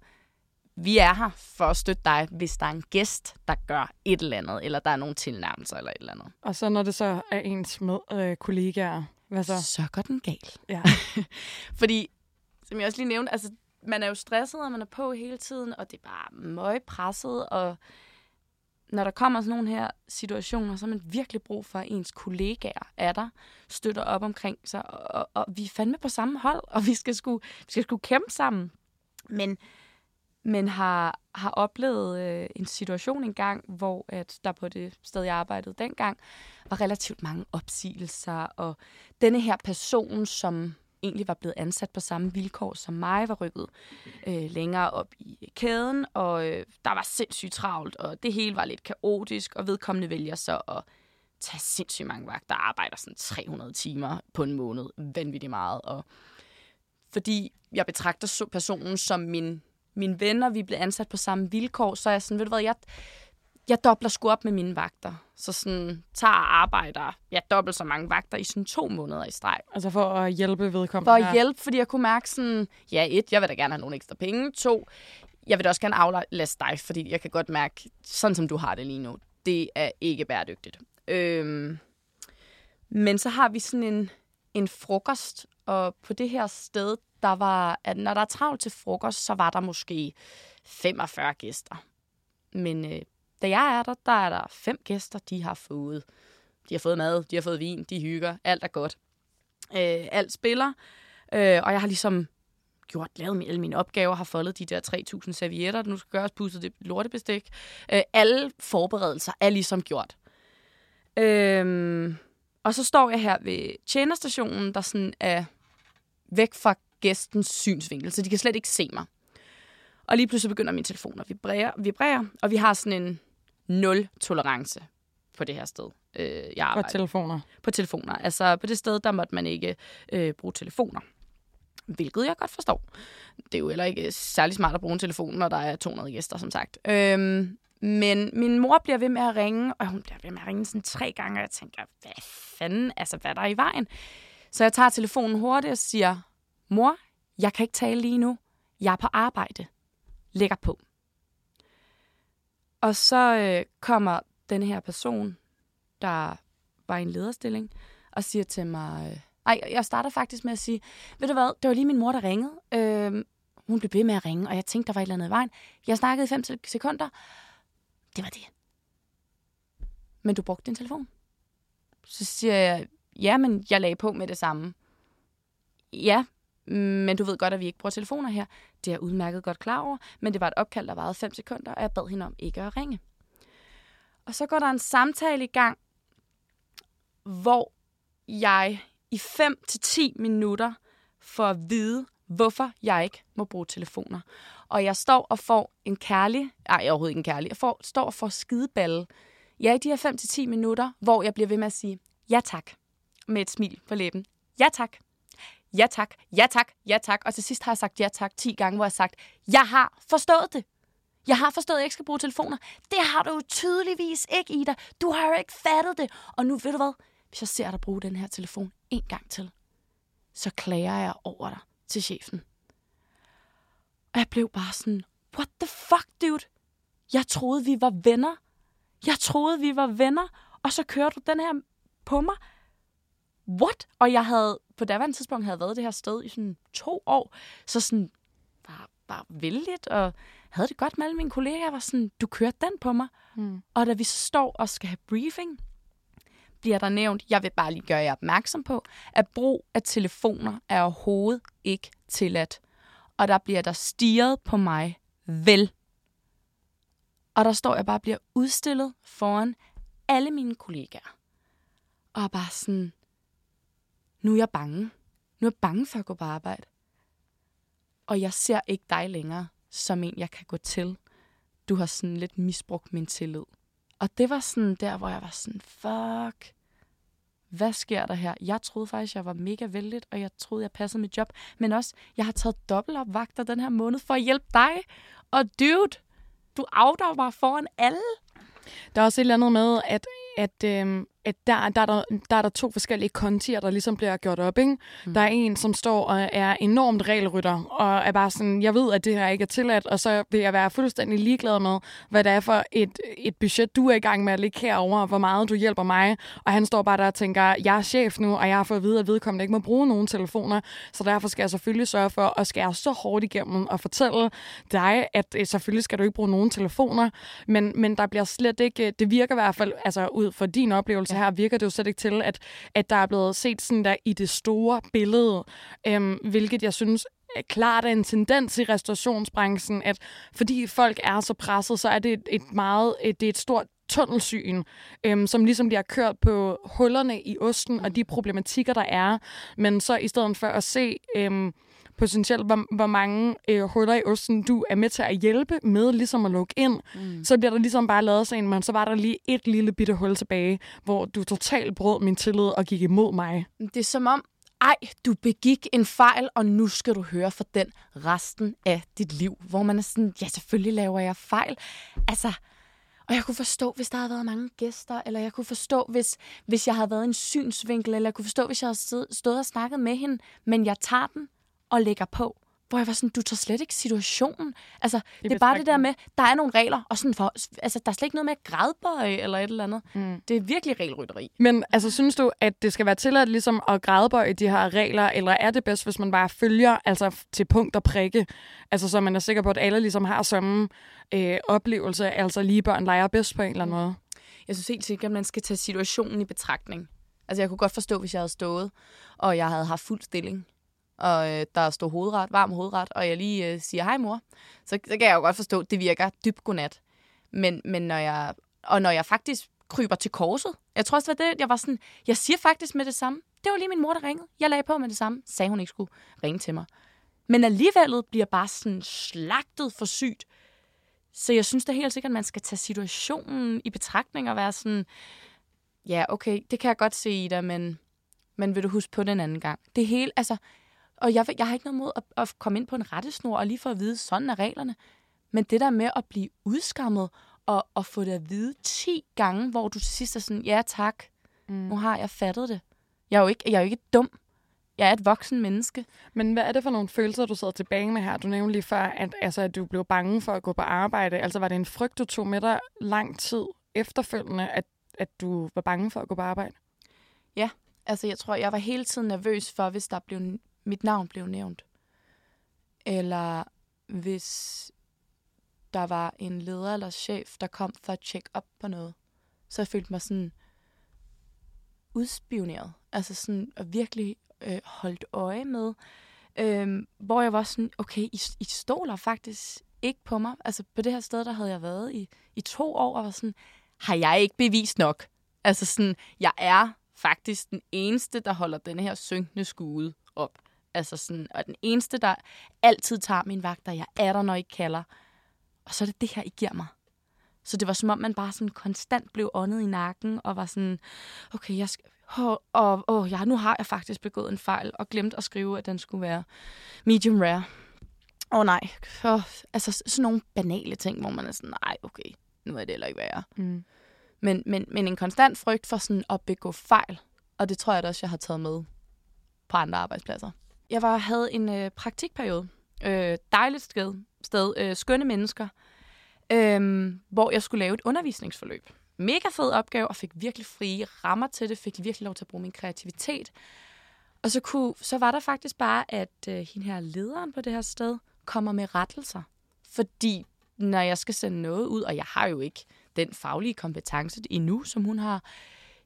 vi er her for at støtte dig, hvis der er en gæst, der gør et eller andet, eller der er nogle tilnærmelser eller et eller andet. Og så når det så er ens med øh, kollegaer, hvad så? Så går den galt. Ja. (laughs) Fordi, som jeg også lige nævnte, altså, man er jo stresset, og man er på hele tiden, og det er bare møg presset, og når der kommer sådan nogle her situationer, så har man virkelig brug for, at ens kollegaer er der, støtter op omkring sig, og, og, og vi er fandme på samme hold, og vi skal sgu, vi skal sgu kæmpe sammen. Men, men har, har oplevet øh, en situation engang, hvor at der på det sted, jeg arbejdede dengang, var relativt mange opsigelser, og denne her person, som egentlig var blevet ansat på samme vilkår som mig, var rykket øh, længere op i kæden, og øh, der var sindssygt travlt, og det hele var lidt kaotisk, og vedkommende vælger så at tage sindssygt mange vagter, arbejder sådan 300 timer på en måned, vanvittigt meget, og fordi jeg betragter personen som min, min venner, vi blev ansat på samme vilkår, så er jeg sådan, ved du hvad, jeg, jeg dobler sgu op med mine vagter. Så sådan, tager arbejder ja, dobbelt så mange vagter i sådan to måneder i streg. Altså for at hjælpe vedkommende? For at hjælpe, fordi jeg kunne mærke sådan, ja et, jeg vil da gerne have nogle ekstra penge. To, jeg vil da også gerne aflaste dig, fordi jeg kan godt mærke, sådan som du har det lige nu, det er ikke bæredygtigt. Øhm, men så har vi sådan en, en frokost, og på det her sted, der var, at når der er travlt til frokost, så var der måske 45 gæster. Men øh, da jeg er der, der er der fem gæster, de har fået. De har fået mad, de har fået vin, de hygger, alt er godt. Øh, alt spiller, øh, og jeg har ligesom gjort, lavet alle mine opgaver, har foldet de der 3.000 servietter, der nu skal gøres, pusset det lortebestik. Øh, alle forberedelser er ligesom gjort. Øh, og så står jeg her ved tjenerstationen, der sådan er væk fra gæstens synsvinkel, så de kan slet ikke se mig. Og lige pludselig begynder min telefon at vibrere, vibrere og vi har sådan en nul tolerance på det her sted, øh, jeg arbejder. På telefoner? På telefoner. Altså på det sted, der måtte man ikke øh, bruge telefoner. Hvilket jeg godt forstår. Det er jo heller ikke særlig smart at bruge en telefon, når der er 200 gæster, som sagt. Øhm, men min mor bliver ved med at ringe, og hun bliver ved med at ringe sådan tre gange, og jeg tænker, hvad fanden, altså hvad er der i vejen? Så jeg tager telefonen hurtigt og siger, mor, jeg kan ikke tale lige nu. Jeg er på arbejde. Lægger på. Og så øh, kommer den her person, der var i en lederstilling, og siger til mig... Øh, ej, jeg starter faktisk med at sige, ved du hvad, det var lige min mor, der ringede. Øh, hun blev ved med at ringe, og jeg tænkte, der var et eller andet i vejen. Jeg snakkede i fem sekunder. Det var det. Men du brugte din telefon? Så siger jeg, ja, men jeg lagde på med det samme. Ja, men du ved godt, at vi ikke bruger telefoner her. Det er jeg udmærket godt klar over, men det var et opkald, der varede 5 sekunder, og jeg bad hende om ikke at ringe. Og så går der en samtale i gang, hvor jeg i 5 til 10 minutter får at vide, hvorfor jeg ikke må bruge telefoner. Og jeg står og får en kærlig, nej, overhovedet ikke en kærlig, jeg får, står og får skideballe. Ja, i de her 5 til 10 minutter, hvor jeg bliver ved med at sige, ja tak, med et smil på læben. Ja tak ja tak, ja tak, ja tak. Og til sidst har jeg sagt ja tak 10 gange, hvor jeg har sagt, jeg har forstået det. Jeg har forstået, at jeg ikke skal bruge telefoner. Det har du jo tydeligvis ikke, Ida. Du har jo ikke fattet det. Og nu ved du hvad? Hvis jeg ser dig bruge den her telefon en gang til, så klager jeg over dig til chefen. Og jeg blev bare sådan, what the fuck, dude? Jeg troede, vi var venner. Jeg troede, vi var venner. Og så kører du den her på mig what? Og jeg havde på daværende tidspunkt havde været det her sted i sådan to år, så sådan var bare vældigt, og havde det godt med alle mine kollegaer, var sådan, du kørte den på mig. Mm. Og da vi så står og skal have briefing, bliver der nævnt, jeg vil bare lige gøre jer opmærksom på, at brug af telefoner er overhovedet ikke tilladt. Og der bliver der stiget på mig vel. Og der står jeg bare bliver udstillet foran alle mine kollegaer. Og bare sådan, nu er jeg bange. Nu er jeg bange for at gå på arbejde. Og jeg ser ikke dig længere som en, jeg kan gå til. Du har sådan lidt misbrugt min tillid. Og det var sådan der, hvor jeg var sådan, fuck, hvad sker der her? Jeg troede faktisk, jeg var mega vældig, og jeg troede, jeg passede mit job. Men også, jeg har taget dobbelt op vagter den her måned for at hjælpe dig. Og dude, du afdager mig foran alle. Der er også et eller andet med, at, at, øhm, at der, der, er der, der er der to forskellige kontier, der ligesom bliver gjort op. Ikke? Mm. Der er en, som står og er enormt regelrytter, og er bare sådan, jeg ved, at det her ikke er tilladt, og så vil jeg være fuldstændig ligeglad med, hvad det er for et, et budget, du er i gang med at lægge herover, hvor meget du hjælper mig. Og han står bare der og tænker, jeg er chef nu, og jeg har fået at vide, at vedkommende ikke må bruge nogen telefoner, så derfor skal jeg selvfølgelig sørge for at skære så hårdt igennem og fortælle dig, at øh, selvfølgelig skal du ikke bruge nogen telefoner, men, men der bliver slet ikke, det virker i hvert fald, altså ud fra din oplevelse Altså, her, virker det jo slet ikke til, at, at der er blevet set sådan der i det store billede, øhm, hvilket jeg synes er klart er en tendens i restaurationsbranchen, at fordi folk er så presset, så er det et, et meget, et, det er et stort tunnelsyn, øhm, som ligesom bliver kørt på hullerne i osten og de problematikker, der er. Men så i stedet for at se øhm, potentielt, hvor, hvor mange øh, huller i osten du er med til at hjælpe med ligesom at lukke ind, mm. så bliver der ligesom bare lavet sådan, men så var der lige et lille bitte hul tilbage, hvor du totalt brød min tillid og gik imod mig. Det er som om, ej, du begik en fejl, og nu skal du høre for den resten af dit liv. Hvor man er sådan, ja, selvfølgelig laver jeg fejl. Altså, og jeg kunne forstå, hvis der havde været mange gæster, eller jeg kunne forstå, hvis, hvis jeg havde været en synsvinkel, eller jeg kunne forstå, hvis jeg havde stået og snakket med hende, men jeg tager den og lægger på. Hvor jeg var sådan, du tager slet ikke situationen. Altså, det, det er bare det der med, der er nogle regler, og sådan for, altså, der er slet ikke noget med at grædbøje eller et eller andet. Mm. Det er virkelig regelrytteri. Men altså, synes du, at det skal være tilladt ligesom at grædbøje de her regler, eller er det bedst, hvis man bare følger altså, til punkt og prikke? Altså, så man er sikker på, at alle ligesom har samme øh, oplevelse, altså lige børn leger bedst på en eller anden måde? Jeg synes helt sikkert, at man skal tage situationen i betragtning. Altså, jeg kunne godt forstå, hvis jeg havde stået, og jeg havde haft fuld stilling og øh, der står hovedret, varm hovedret, og jeg lige øh, siger hej mor, så, så kan jeg jo godt forstå, at det virker dybt godnat. Men, men når jeg, og når jeg faktisk kryber til korset, jeg tror også, det var det, jeg var sådan, jeg siger faktisk med det samme, det var lige min mor, der ringede. Jeg lagde på med det samme, sagde hun ikke skulle ringe til mig. Men alligevel bliver bare sådan slagtet for sygt. Så jeg synes da helt sikkert, at man skal tage situationen i betragtning og være sådan, ja, okay, det kan jeg godt se i dig, men, men vil du huske på den anden gang? Det hele, altså, og jeg, jeg har ikke noget mod at, at komme ind på en rettesnor og lige få at vide, sådan er reglerne. Men det der med at blive udskammet og, og få det at vide 10 gange, hvor du til sidst er sådan, ja tak, mm. nu har jeg fattet det. Jeg er, jo ikke, jeg er jo ikke dum. Jeg er et voksen menneske. Men hvad er det for nogle følelser, du sidder tilbage med her? Du nævnte lige før, at, altså, at du blev bange for at gå på arbejde. Altså var det en frygt, du tog med dig lang tid efterfølgende, at, at du var bange for at gå på arbejde? Ja, altså jeg tror, jeg var hele tiden nervøs for, hvis der blev mit navn blev nævnt. Eller hvis der var en leder eller chef, der kom for at tjekke op på noget. Så jeg følte mig sådan udspioneret. Altså sådan at virkelig øh, holdt øje med. Øh, hvor jeg var sådan, okay, I, I stoler faktisk ikke på mig. Altså på det her sted, der havde jeg været i, i to år, og var sådan, har jeg ikke bevist nok? Altså sådan, jeg er faktisk den eneste, der holder den her synkende skude op. Altså sådan, og den eneste, der altid tager min vagt, jeg er der, når I kalder. Og så er det det her, I giver mig. Så det var som om, man bare sådan konstant blev åndet i nakken, og var sådan, okay, jeg skal, oh, og oh, ja, nu har jeg faktisk begået en fejl, og glemt at skrive, at den skulle være medium rare. Åh oh, nej, oh, altså sådan nogle banale ting, hvor man er sådan, nej, okay, nu er det heller ikke værre. Mm. Men, men, men en konstant frygt for sådan at begå fejl, og det tror jeg da også, jeg har taget med på andre arbejdspladser. Jeg var havde en øh, praktikperiode. Øh, dejligt sted. sted øh, skønne mennesker. Øh, hvor jeg skulle lave et undervisningsforløb. Mega fed opgave, og fik virkelig frie rammer til det. Fik virkelig lov til at bruge min kreativitet. Og så, kunne, så var der faktisk bare, at øh, hende her lederen på det her sted kommer med rettelser. Fordi når jeg skal sende noget ud, og jeg har jo ikke den faglige kompetence endnu, som hun har,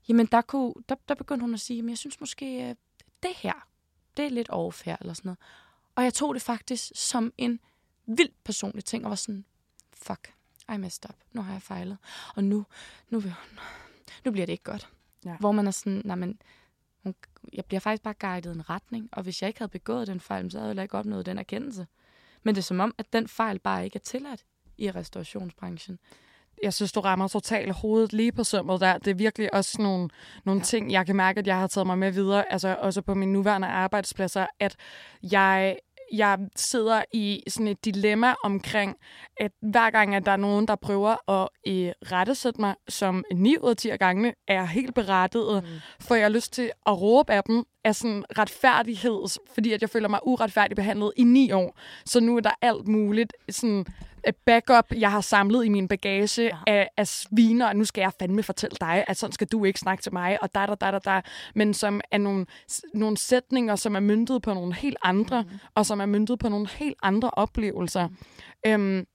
jamen der, kunne, der, der begyndte hun at sige, at jeg synes måske, øh, det her det er lidt her, eller sådan noget. Og jeg tog det faktisk som en vild personlig ting, og var sådan, fuck, I messed up. Nu har jeg fejlet. Og nu, nu, nu bliver det ikke godt. Ja. Hvor man er sådan, nej, men jeg bliver faktisk bare guidet en retning, og hvis jeg ikke havde begået den fejl, så havde jeg ikke opnået den erkendelse. Men det er som om, at den fejl bare ikke er tilladt i restaurationsbranchen jeg synes, du rammer totalt hovedet lige på sømmet der. Det er virkelig også nogle, nogle ting, jeg kan mærke, at jeg har taget mig med videre, altså også på mine nuværende arbejdspladser, at jeg jeg sidder i sådan et dilemma omkring, at hver gang, at der er nogen, der prøver at øh, rettesætte mig, som 9 ud af 10 gange er helt berettiget, mm. får jeg lyst til at råbe af dem af sådan retfærdighed, fordi at jeg føler mig uretfærdigt behandlet i ni år. Så nu er der alt muligt sådan backup, jeg har samlet i min bagage ja. af, af sviner, og nu skal jeg fandme fortælle dig, at sådan skal du ikke snakke til mig, og der, der, der, der, der, men som er nogle, nogle sætninger, som er myndet på nogle helt andre, mm. og som er myndet på nogle helt andre oplevelser. Øhm,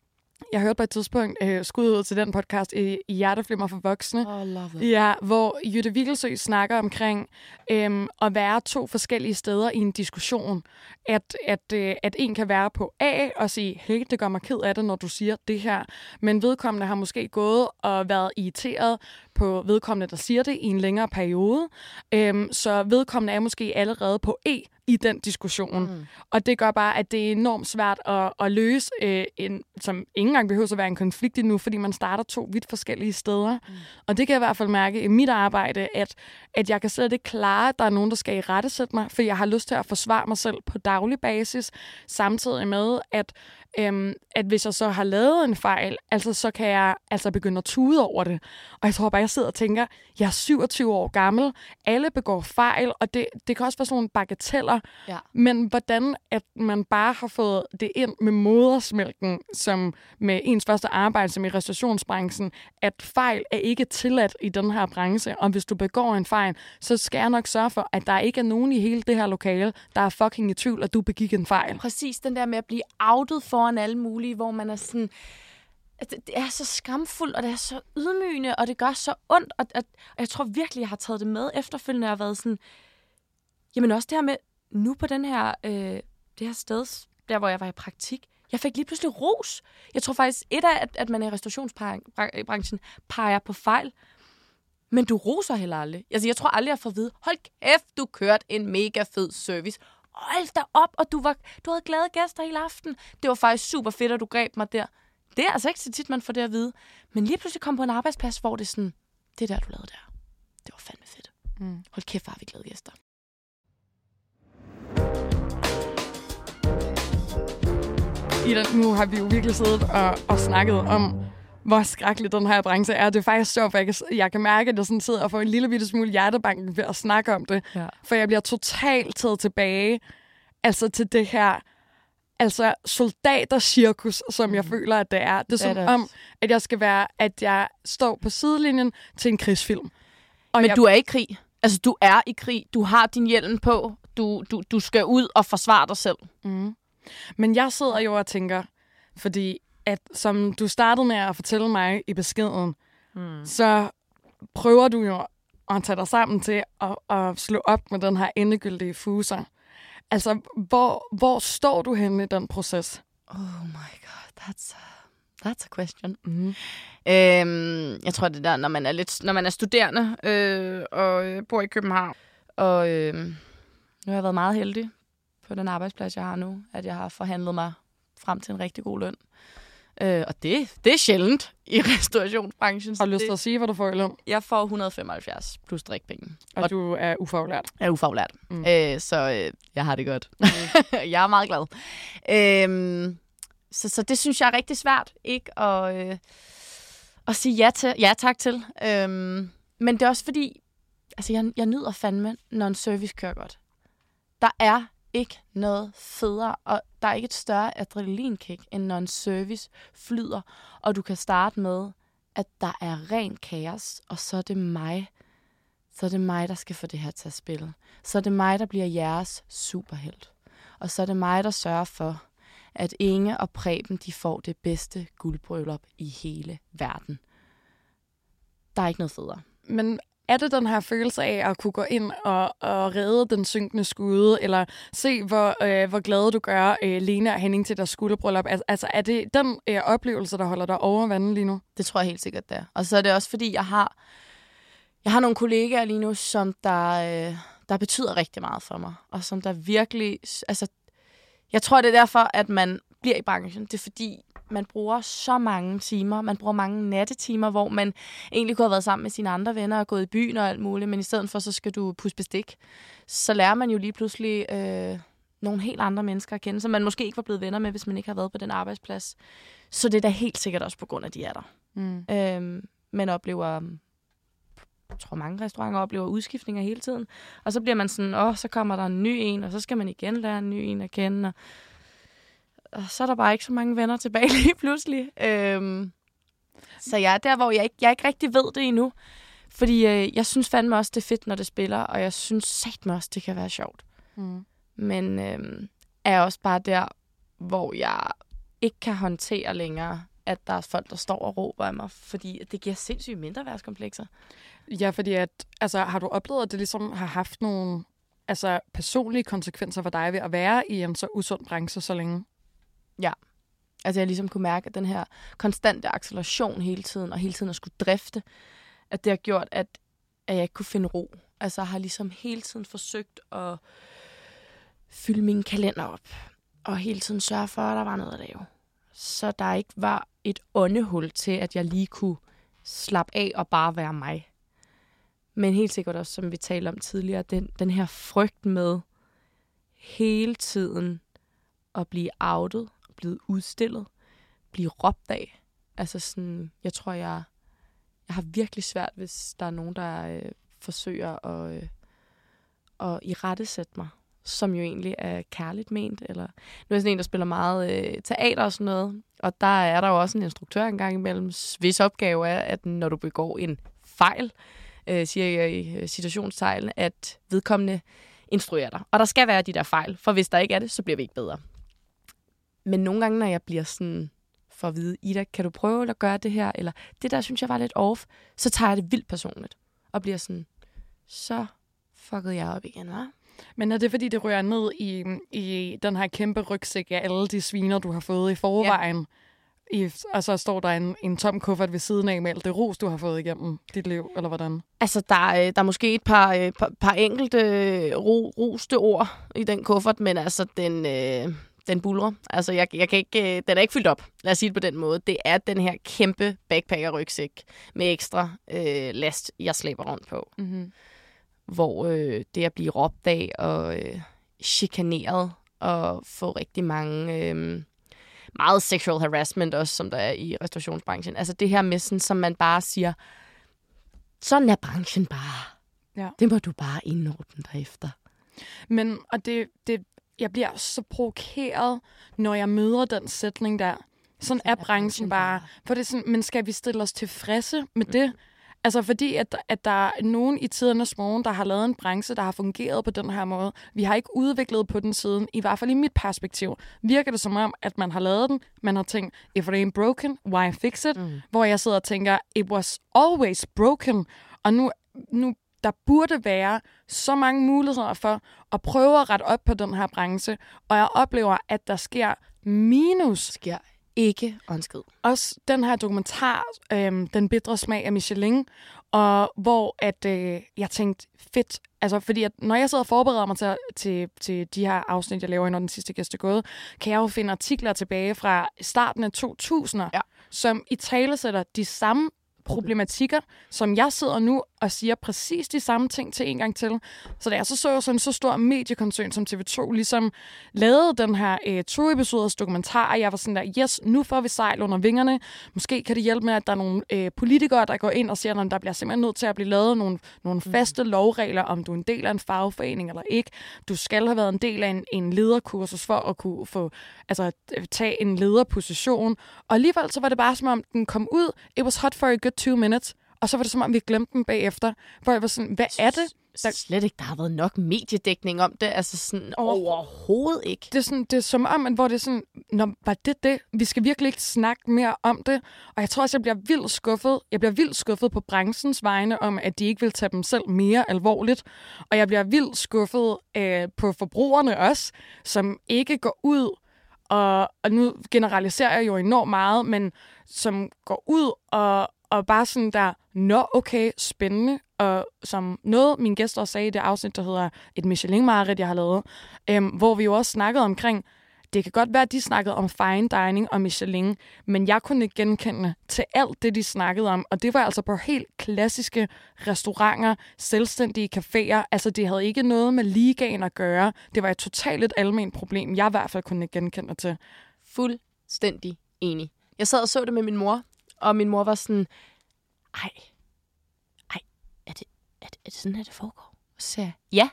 jeg hørte på et tidspunkt øh, skud ud til den podcast i, i Hjerteflimmer for Voksne, oh, love it. ja, hvor Jytte Vigelsø snakker omkring øhm, at være to forskellige steder i en diskussion. At, at, øh, at en kan være på A og sige, hey, det gør mig ked af det, når du siger det her. Men vedkommende har måske gået og været irriteret på vedkommende, der siger det i en længere periode. Øhm, så vedkommende er måske allerede på E i den diskussion. Mm. Og det gør bare, at det er enormt svært at, at løse, øh, en, som ikke engang behøver at være en konflikt endnu, fordi man starter to vidt forskellige steder. Mm. Og det kan jeg i hvert fald mærke i mit arbejde, at, at jeg kan slet ikke klare, at der er nogen, der skal i rettesætte mig, for jeg har lyst til at forsvare mig selv på daglig basis, samtidig med, at øhm, at hvis jeg så har lavet en fejl, altså så kan jeg altså begynde at tude over det. Og jeg tror bare, jeg sidder og tænker, jeg er 27 år gammel, alle begår fejl, og det, det kan også være sådan nogle bagateller, ja. men hvordan at man bare har fået det ind med modersmælken, som med ens første arbejde, som i restaurationsbranchen, at fejl er ikke tilladt i den her branche, og hvis du begår en fejl, så skal jeg nok sørge for, at der ikke er nogen i hele det her lokale, der er fucking i tvivl, at du begik en fejl. Præcis den der med at blive outet for foran alle mulige, hvor man er sådan... Det, det er så skamfuldt, og det er så ydmygende, og det gør så ondt. Og, og, og jeg tror virkelig, jeg har taget det med efterfølgende, og har været sådan... Jamen også det her med, nu på den her, øh, det her sted, der hvor jeg var i praktik, jeg fik lige pludselig ros. Jeg tror faktisk, et af, at, at man i restaurationsbranchen peger på fejl, men du roser heller aldrig. Altså, jeg tror aldrig, jeg får at vide, hold kæft, du kørte en mega fed service hold da op, og du, var, du havde glade gæster hele aften. Det var faktisk super fedt, at du greb mig der. Det er altså ikke så tit, man får det at vide. Men lige pludselig kom på en arbejdsplads, hvor det er sådan, det der, du lavede der, det var fandme fedt. Mm. Hold kæft, har vi glade gæster. Ida, nu har vi jo virkelig siddet og, og snakket om, hvor skrækkelig den her branche er. Det er faktisk sjovt, for jeg kan, jeg kan mærke, at jeg sådan sidder og får en lille bitte smule hjertebanken ved at snakke om det. Ja. For jeg bliver totalt taget tilbage altså til det her altså soldatercirkus, som jeg mm. føler, at det er. Det er som det er om, at jeg skal være, at jeg står på sidelinjen til en krigsfilm. Og Men jeg... du er i krig. Altså, du er i krig. Du har din hjelm på. Du, du, du skal ud og forsvare dig selv. Mm. Men jeg sidder jo og tænker, fordi at som du startede med at fortælle mig i beskeden, mm. så prøver du jo at tage dig sammen til at, at slå op med den her endegyldige fuser. Altså, hvor, hvor står du henne i den proces? Oh my god, that's a, that's a question. Mm. Øhm, jeg tror, det der, når man er, lidt, når man er studerende øh, og bor i København, og øh, nu har jeg været meget heldig på den arbejdsplads, jeg har nu, at jeg har forhandlet mig frem til en rigtig god løn. Øh, og det, det er sjældent i (laughs) restaurationsbranchen. Har du lyst til at sige, hvad du får i løn? Jeg får 175 plus drikpenge. Og, og du er ufaglært? Jeg er ufaglært. Mm. Øh, så øh, jeg har det godt. Mm. (laughs) jeg er meget glad. Øh, så, så det synes jeg er rigtig svært ikke at, øh, at sige ja, til, ja tak til. Øh, men det er også fordi, altså jeg, jeg nyder fandme, når en service kører godt. Der er ikke noget federe, og der er ikke et større adrenalinkick, end når en service flyder, og du kan starte med, at der er ren kaos, og så er det mig, så er det mig, der skal få det her til at spille. Så er det mig, der bliver jeres superhelt. Og så er det mig, der sørger for, at Inge og Preben, de får det bedste guldbryllup i hele verden. Der er ikke noget federe. Men er det den her følelse af at kunne gå ind og, og redde den synkende skude, eller se, hvor, øh, hvor glad du gør øh, Lena og Henning til deres skulderbryllup? Altså, altså er det den øh, oplevelse, der holder dig over vandet lige nu? Det tror jeg helt sikkert, det er. Og så er det også, fordi jeg har, jeg har nogle kollegaer lige nu, som der, øh, der betyder rigtig meget for mig, og som der virkelig... Altså, jeg tror, det er derfor, at man bliver i branchen. Det er fordi, man bruger så mange timer. Man bruger mange nattetimer, hvor man egentlig kunne have været sammen med sine andre venner og gået i byen og alt muligt, men i stedet for, så skal du pusse bestik. Så lærer man jo lige pludselig øh, nogle helt andre mennesker at kende, som man måske ikke var blevet venner med, hvis man ikke har været på den arbejdsplads. Så det er da helt sikkert også på grund af, at de er der. Mm. Øhm, men oplever, jeg tror mange restauranter oplever udskiftninger hele tiden. Og så bliver man sådan, åh, så kommer der en ny en, og så skal man igen lære en ny en at kende. Og, og så er der bare ikke så mange venner tilbage (laughs) lige pludselig. Øhm, så jeg er der, hvor jeg ikke, jeg ikke rigtig ved det endnu. Fordi øh, jeg synes fandme også, det er fedt, når det spiller, og jeg synes satme også, det kan være sjovt. Mm. Men øh, er også bare der, hvor jeg ikke kan håndtere længere, at der er folk, der står og råber af mig, fordi det giver sindssygt mindre værtskomplekser. Ja, fordi at, altså, har du oplevet, at det ligesom har haft nogle altså, personlige konsekvenser for dig ved at være i en så usund branche så længe? Ja. Altså jeg ligesom kunne mærke, at den her konstante acceleration hele tiden, og hele tiden at skulle drifte, at det har gjort, at, at jeg ikke kunne finde ro. Altså jeg har ligesom hele tiden forsøgt at fylde min kalender op, og hele tiden sørge for, at der var noget at lave. Så der ikke var et åndehul til, at jeg lige kunne slappe af og bare være mig. Men helt sikkert også, som vi talte om tidligere, den, den her frygt med hele tiden at blive outet, blevet udstillet, blive råbt af. Altså sådan, jeg tror, jeg, jeg har virkelig svært, hvis der er nogen, der øh, forsøger at, øh, at irettesætte mig, som jo egentlig er kærligt ment. Eller, nu er jeg sådan en, der spiller meget øh, teater og sådan noget, og der er der jo også en instruktør engang imellem, hvis opgave er, at når du begår en fejl, øh, siger jeg i øh, situationstegn, at vedkommende instruerer dig. Og der skal være de der fejl, for hvis der ikke er det, så bliver vi ikke bedre. Men nogle gange, når jeg bliver sådan for at vide, Ida, kan du prøve at gøre det her? Eller det der, synes jeg var lidt off. Så tager jeg det vildt personligt. Og bliver sådan, så fuckede jeg op igen, hva'? Men er det, fordi det rører ned i, i den her kæmpe rygsæk af alle de sviner, du har fået i forvejen? Ja. I, og så står der en, en tom kuffert ved siden af med alt det ros, du har fået igennem dit liv, eller hvordan? Altså, der, er, øh, der er måske et par, øh, par, par enkelte øh, ro, roste ord i den kuffert, men altså, den, øh, den bulrer. Altså, jeg, jeg kan ikke, øh, den er ikke fyldt op, lad os sige det på den måde. Det er den her kæmpe backpacker-rygsæk med ekstra øh, last, jeg slæber rundt på. Mm-hmm. Hvor øh, det at blive råbt af og øh, chikaneret og få rigtig mange... Øh, meget sexual harassment også, som der er i restaurationsbranchen. Altså det her med sådan, som man bare siger, sådan er branchen bare. Ja. Det må du bare indordne dig efter. Men, og det, det, jeg bliver så provokeret, når jeg møder den sætning der. Sådan er branchen bare. For det er sådan, men skal vi stille os tilfredse med det? Altså fordi, at, at der er nogen i tidernes morgen, der har lavet en branche, der har fungeret på den her måde. Vi har ikke udviklet på den siden, i hvert fald i mit perspektiv. Virker det som om, at man har lavet den, man har tænkt, if it ain't broken, why fix it? Mm. Hvor jeg sidder og tænker, it was always broken. Og nu, nu der burde være så mange muligheder for at prøve at rette op på den her branche. Og jeg oplever, at der sker minus sker ikke åndskid. også den her dokumentar, øhm, Den bedre smag af Michelin, og hvor at øh, jeg tænkte, fedt, altså fordi at når jeg sidder og forbereder mig til, til, til de her afsnit, jeg laver, når den sidste gæst er gået, kan jeg jo finde artikler tilbage fra starten af 2000'erne, Ja. som i tale sætter de samme problematikker, som jeg sidder nu og siger præcis de samme ting til en gang til. Så da jeg så så sådan en så stor mediekoncern som TV2 ligesom lavede den her øh, to-episoders dokumentar, og jeg var sådan der, yes, nu får vi sejl under vingerne. Måske kan det hjælpe med, at der er nogle øh, politikere, der går ind og siger, at der bliver simpelthen nødt til at blive lavet nogle, nogle faste lovregler, om du er en del af en fagforening eller ikke. Du skal have været en del af en, en lederkursus for at kunne få, altså, tage en lederposition. Og alligevel så var det bare som om, den kom ud, it was hot for a good two minutes, og så var det som om, vi glemte den bagefter. Hvor jeg var sådan, hvad er det? Der... Slet ikke, der har været nok mediedækning om det. Altså sådan overhovedet ikke. Det er, sådan, det er som om, at hvor det er sådan, Nå, var det det? Vi skal virkelig ikke snakke mere om det. Og jeg tror også, jeg bliver vildt skuffet. Jeg bliver vildt skuffet på branchens vegne om, at de ikke vil tage dem selv mere alvorligt. Og jeg bliver vildt skuffet øh, på forbrugerne også, som ikke går ud og, og nu generaliserer jeg jo enormt meget, men som går ud og, og bare sådan der, nå okay, spændende, og som noget min gæster sagde i det afsnit, der hedder et Michelin-mareridt, jeg har lavet, øhm, hvor vi jo også snakkede omkring, det kan godt være, at de snakkede om fine dining og Michelin, men jeg kunne ikke genkende til alt det, de snakkede om. Og det var altså på helt klassiske restauranter, selvstændige caféer. Altså, det havde ikke noget med ligaen at gøre. Det var et totalt et almindeligt problem, jeg i hvert fald kunne ikke genkende til. Fuldstændig enig. Jeg sad og så det med min mor, og min mor var sådan, ej, ej, er det, er det, er det sådan, at det foregår? Og så sagde jeg, ja.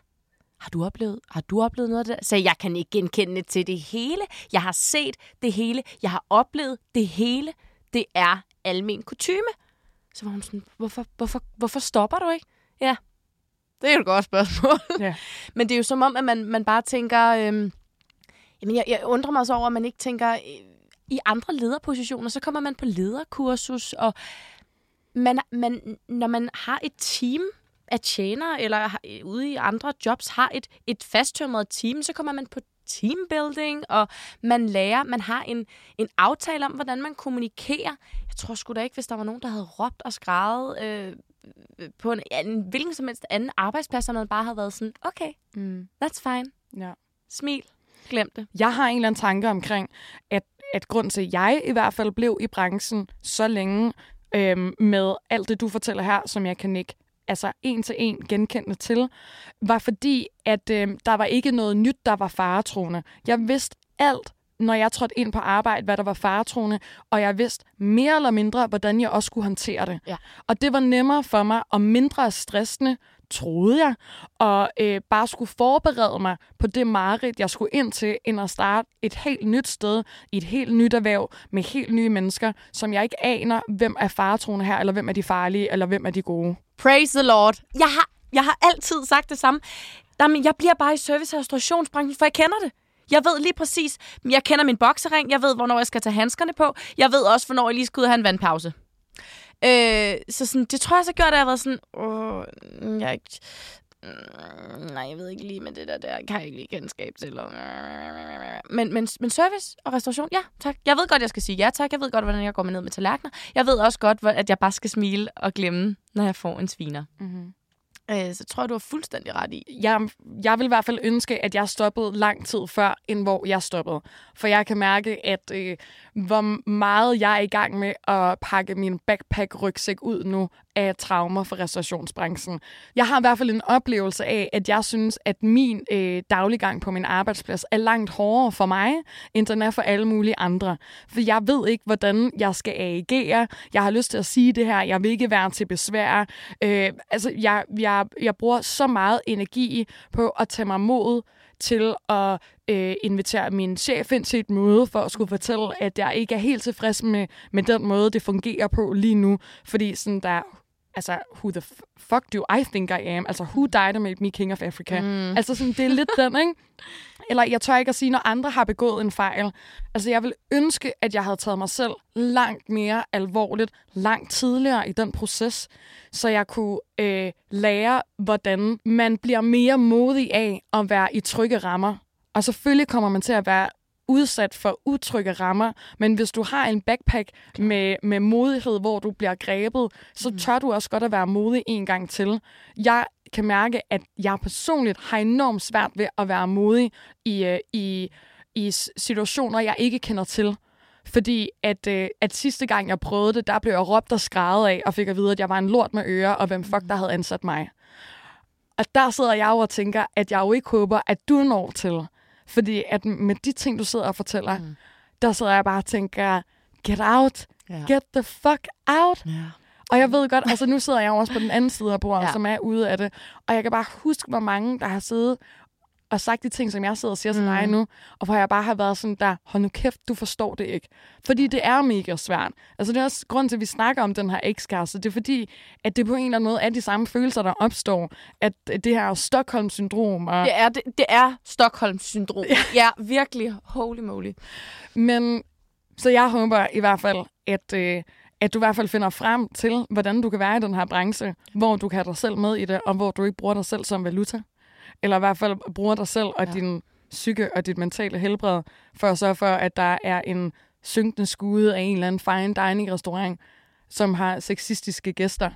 Har du oplevet, har du oplevet noget af det der? Så jeg kan ikke genkende til det hele. Jeg har set det hele. Jeg har oplevet det hele. Det er almen kutyme. Så var hun sådan, hvorfor, hvorfor, hvorfor stopper du ikke? Ja, det er et godt spørgsmål. Ja. (laughs) Men det er jo som om, at man, man bare tænker... Øhm, jamen, jeg, jeg undrer mig så over, at man ikke tænker... Øh, I andre lederpositioner, så kommer man på lederkursus, og man, man, når man har et team af tjenere, eller ude i andre jobs har et, et fasttømret team, så kommer man på teambuilding, og man lærer, man har en, en aftale om, hvordan man kommunikerer. Jeg tror sgu da ikke, hvis der var nogen, der havde råbt og skrevet øh, på en, en hvilken som helst anden arbejdsplads, og man bare havde været sådan, okay, Mm. that's fine, Ja. smil, glem det. Jeg har en eller anden tanke omkring, at, at grund til, at jeg i hvert fald blev i branchen så længe øhm, med alt det, du fortæller her, som jeg kan ikke altså en til en genkendende til, var fordi, at øhm, der var ikke noget nyt, der var faretroende. Jeg vidste alt, når jeg trådte ind på arbejde, hvad der var faretroende, og jeg vidste mere eller mindre, hvordan jeg også skulle håndtere det. Ja. Og det var nemmere for mig, og mindre stressende, troede jeg, og øh, bare skulle forberede mig på det mareridt, jeg skulle ind til, end at starte et helt nyt sted, i et helt nyt erhverv, med helt nye mennesker, som jeg ikke aner, hvem er faretroende her, eller hvem er de farlige, eller hvem er de gode. Praise the Lord. Jeg har, jeg har altid sagt det samme. Jamen, jeg bliver bare i service- og restaurationsbranchen, for jeg kender det. Jeg ved lige præcis, jeg kender min boksering, jeg ved, hvornår jeg skal tage handskerne på, jeg ved også, hvornår jeg lige skal ud og have en vandpause. Øh, så sådan, det tror jeg så gjorde, at jeg var sådan, åh, mm, jeg er ikke, mm, nej, jeg ved ikke lige med det der, der kan jeg ikke lige kendskab til. Og, men, men, men service og restauration, ja, tak. Jeg ved godt, jeg skal sige ja tak. Jeg ved godt, hvordan jeg går med ned med tallerkener. Jeg ved også godt, at jeg bare skal smile og glemme, når jeg får en sviner. Mm-hmm. Øh, så tror jeg, du har fuldstændig ret i. jeg, jeg vil i hvert fald ønske, at jeg stoppede lang tid før, end hvor jeg stoppede. For jeg kan mærke, at øh, hvor meget jeg er i gang med at pakke min backpack-rygsæk ud nu af traumer for restaurationsbranchen. Jeg har i hvert fald en oplevelse af, at jeg synes, at min øh, dagliggang på min arbejdsplads er langt hårdere for mig, end den er for alle mulige andre. For jeg ved ikke, hvordan jeg skal agere. Jeg har lyst til at sige det her. Jeg vil ikke være til besvær. Øh, altså, jeg, jeg, jeg bruger så meget energi på at tage mig mod til at øh, invitere min chef ind til et møde for at skulle fortælle, at jeg ikke er helt tilfreds med, med den måde, det fungerer på lige nu. Fordi sådan der, altså, who the fuck do I think I am? Altså, who died and made me king of Africa? Mm. Altså, sådan, det er lidt den, ikke? Eller jeg tør ikke at sige, når andre har begået en fejl. Altså, jeg vil ønske, at jeg havde taget mig selv langt mere alvorligt, langt tidligere i den proces, så jeg kunne øh, lære, hvordan man bliver mere modig af at være i trygge rammer. Og selvfølgelig kommer man til at være udsat for utrygge rammer, men hvis du har en backpack med, med modighed, hvor du bliver grebet, så tør du også godt at være modig en gang til. Jeg kan mærke, at jeg personligt har enormt svært ved at være modig i, øh, i, i situationer, jeg ikke kender til. Fordi at, øh, at sidste gang, jeg prøvede det, der blev jeg råbt og skrevet af, og fik at vide, at jeg var en lort med ører, og hvem fuck, der havde ansat mig. Og der sidder jeg jo og tænker, at jeg jo ikke håber, at du når til. Fordi at med de ting, du sidder og fortæller, mm. der sidder jeg bare og tænker, get out, Ja. get the fuck out. Ja. Og jeg ved godt, altså nu sidder jeg også på den anden side af bordet, ja. som er ude af det. Og jeg kan bare huske, hvor mange, der har siddet og sagt de ting, som jeg sidder og siger til Mm. dig nu, og hvor jeg bare har været sådan der, hold nu kæft, du forstår det ikke. Fordi det er mega svært. Altså det er også grund til, at vi snakker om den her ekskæreste. Det er fordi, at det på en eller anden måde er de samme følelser, der opstår. At det her Stockholm-syndrom. Og, Det er, det, det er Stockholm-syndrom. Ja. ja, virkelig. Holy moly. Men så jeg håber i hvert fald, at, øh, at du i hvert fald finder frem til, hvordan du kan være i den her branche, hvor du kan have dig selv med i det, og hvor du ikke bruger dig selv som valuta. Eller i hvert fald bruger dig selv og Ja. din psyke og dit mentale helbred, for at sørge for, at der er en synkende skude af en eller anden fine dining restaurant, som har sexistiske gæster,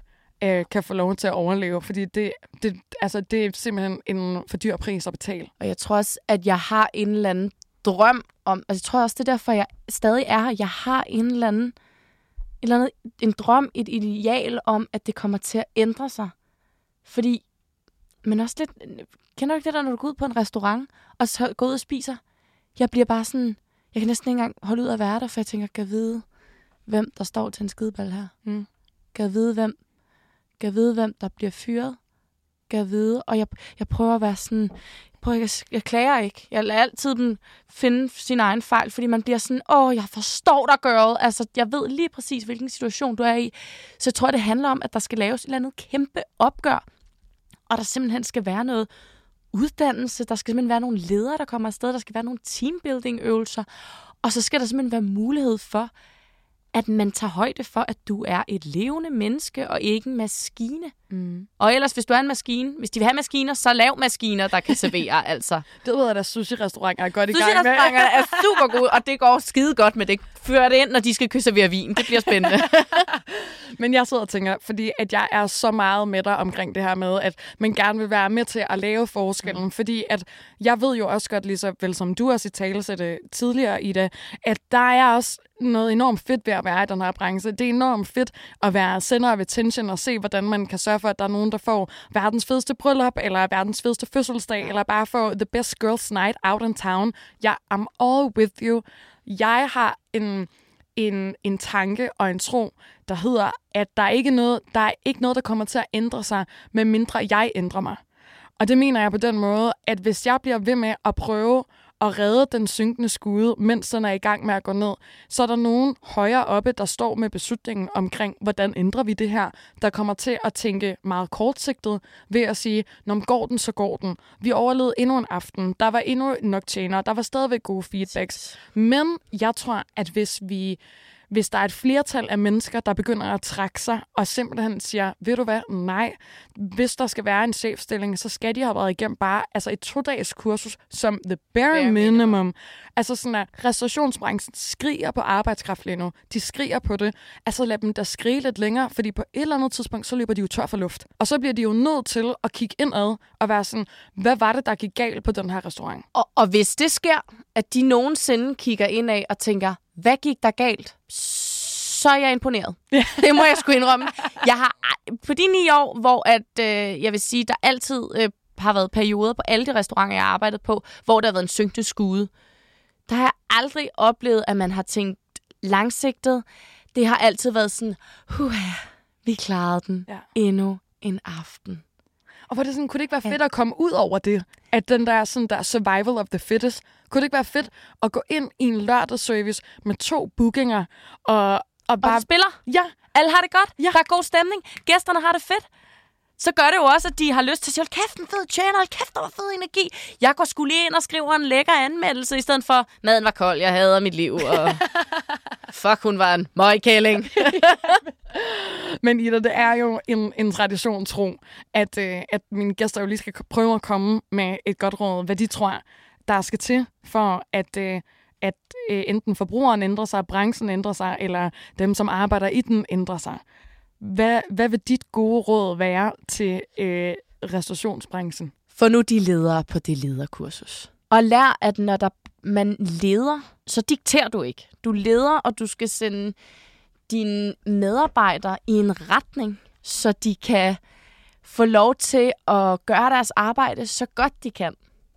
øh, kan få lov til at overleve. Fordi det, det, altså, det er simpelthen en for dyr pris at betale. Og jeg tror også, at jeg har en eller anden drøm om, altså jeg tror også, det er derfor, jeg stadig er her. Jeg har en eller anden, et eller andet, en drøm, et ideal om, at det kommer til at ændre sig. Fordi, men også lidt, kender du ikke det der, når du går ud på en restaurant, og så går ud og spiser? Jeg bliver bare sådan, jeg kan næsten ikke engang holde ud at være der, for jeg tænker, kan vide, hvem der står til en skideball her. Mm. Kan vide, hvem, kan vide, hvem der bliver fyret. Kan vide, og jeg, jeg prøver at være sådan, jeg, prøver, jeg, jeg klager ikke. Jeg lader altid dem finde sin egen fejl, fordi man bliver sådan, åh, jeg forstår dig, girl. Altså, jeg ved lige præcis, hvilken situation du er i. Så jeg tror, det handler om, at der skal laves et eller andet kæmpe opgør, og der simpelthen skal være noget uddannelse, der skal simpelthen være nogle ledere, der kommer afsted, der skal være nogle teambuilding-øvelser, og så skal der simpelthen være mulighed for, at man tager højde for, at du er et levende menneske og ikke en maskine. Mm. Og ellers, hvis du er en maskine, hvis de vil have maskiner, så lav maskiner, der kan servere, (laughs) altså. Det jeg, at sushi-restauranter er godt i gang med. Sushi-restauranterne er (laughs) super gode, og det går skide godt med det. Før det ind, når de skal kunne servere vin. Det bliver spændende. (laughs) Men jeg sidder og tænker, fordi at jeg er så meget med dig omkring det her med, at man gerne vil være med til at lave forskellen. Mm. Fordi at jeg ved jo også godt, lige så vel som du også i tale det tidligere i det, at der er også noget enormt fedt ved at være i den her branche. Det er enormt fedt at være center of attention og se, hvordan man kan sørge for, at der er nogen, der får verdens fedeste bryllup, eller verdens fedeste fødselsdag, eller bare får the best girls night out in town. Jeg yeah, I'm all with you. Jeg har en, en, en tanke og en tro, der hedder, at der er ikke noget, der er ikke noget, der kommer til at ændre sig, medmindre jeg ændrer mig. Og det mener jeg på den måde, at hvis jeg bliver ved med at prøve at redde den synkende skude, mens den er i gang med at gå ned, så er der nogen højere oppe, der står med beslutningen omkring, hvordan ændrer vi det her, der kommer til at tænke meget kortsigtet ved at sige, når går den, så går den. Vi overlevede endnu en aften, der var endnu nok tjener, der var stadigvæk gode feedbacks. Men jeg tror, at hvis vi hvis der er et flertal af mennesker, der begynder at trække sig og simpelthen siger, ved du hvad, nej, hvis der skal være en chefstilling, så skal de have været igennem bare altså et to-dages kursus som the bare, bare minimum. minimum. Altså sådan, at restaurationsbranchen skriger på arbejdskraft lige nu. De skriger på det. Altså lad dem da skrige lidt længere, fordi på et eller andet tidspunkt, så løber de jo tør for luft. Og så bliver de jo nødt til at kigge indad og være sådan, hvad var det, der gik galt på den her restaurant? Og, og hvis det sker, at de nogensinde kigger indad og tænker, hvad gik der galt? Så er jeg imponeret. Det må jeg sgu indrømme. Jeg har på de ni år, hvor at, øh, jeg vil sige, der altid øh, har været perioder på alle de restauranter, jeg har arbejdet på, hvor der har været en synkende skude. Der har jeg aldrig oplevet, at man har tænkt langsigtet. Det har altid været sådan, huh, vi klarede den ja. endnu en aften. Og hvor det sådan, kunne det ikke være fedt ja. at komme ud over det? At den der, sådan der survival of the fittest, kunne det ikke være fedt at gå ind i en lørdagsservice med to bookinger og, og bare... Og spiller? Ja. Alle har det godt? Ja. Der er god stemning? Gæsterne har det fedt? Så gør det jo også, at de har lyst til at sige, kæft, en fed tjener, hold kæft, der var fed energi. Jeg går skulle lige ind og skriver en lækker anmeldelse, i stedet for, maden var kold, jeg hader mit liv, og (laughs) fuck, hun var en møgkælling. (laughs) Men Ida, det er jo en, en tradition tro, at, øh, at mine gæster jo lige skal prøve at komme med et godt råd, hvad de tror, der skal til for, at, øh, at øh, enten forbrugeren ændrer sig, branchen ændrer sig, eller dem, som arbejder i den, ændrer sig. Hvad, hvad vil dit gode råd være til øh, restaurationsbranchen? For nu de ledere på det lederkursus. Og lær, at når der, man leder, så dikterer du ikke. Du leder, og du skal sende dine medarbejdere i en retning, så de kan få lov til at gøre deres arbejde så godt de kan.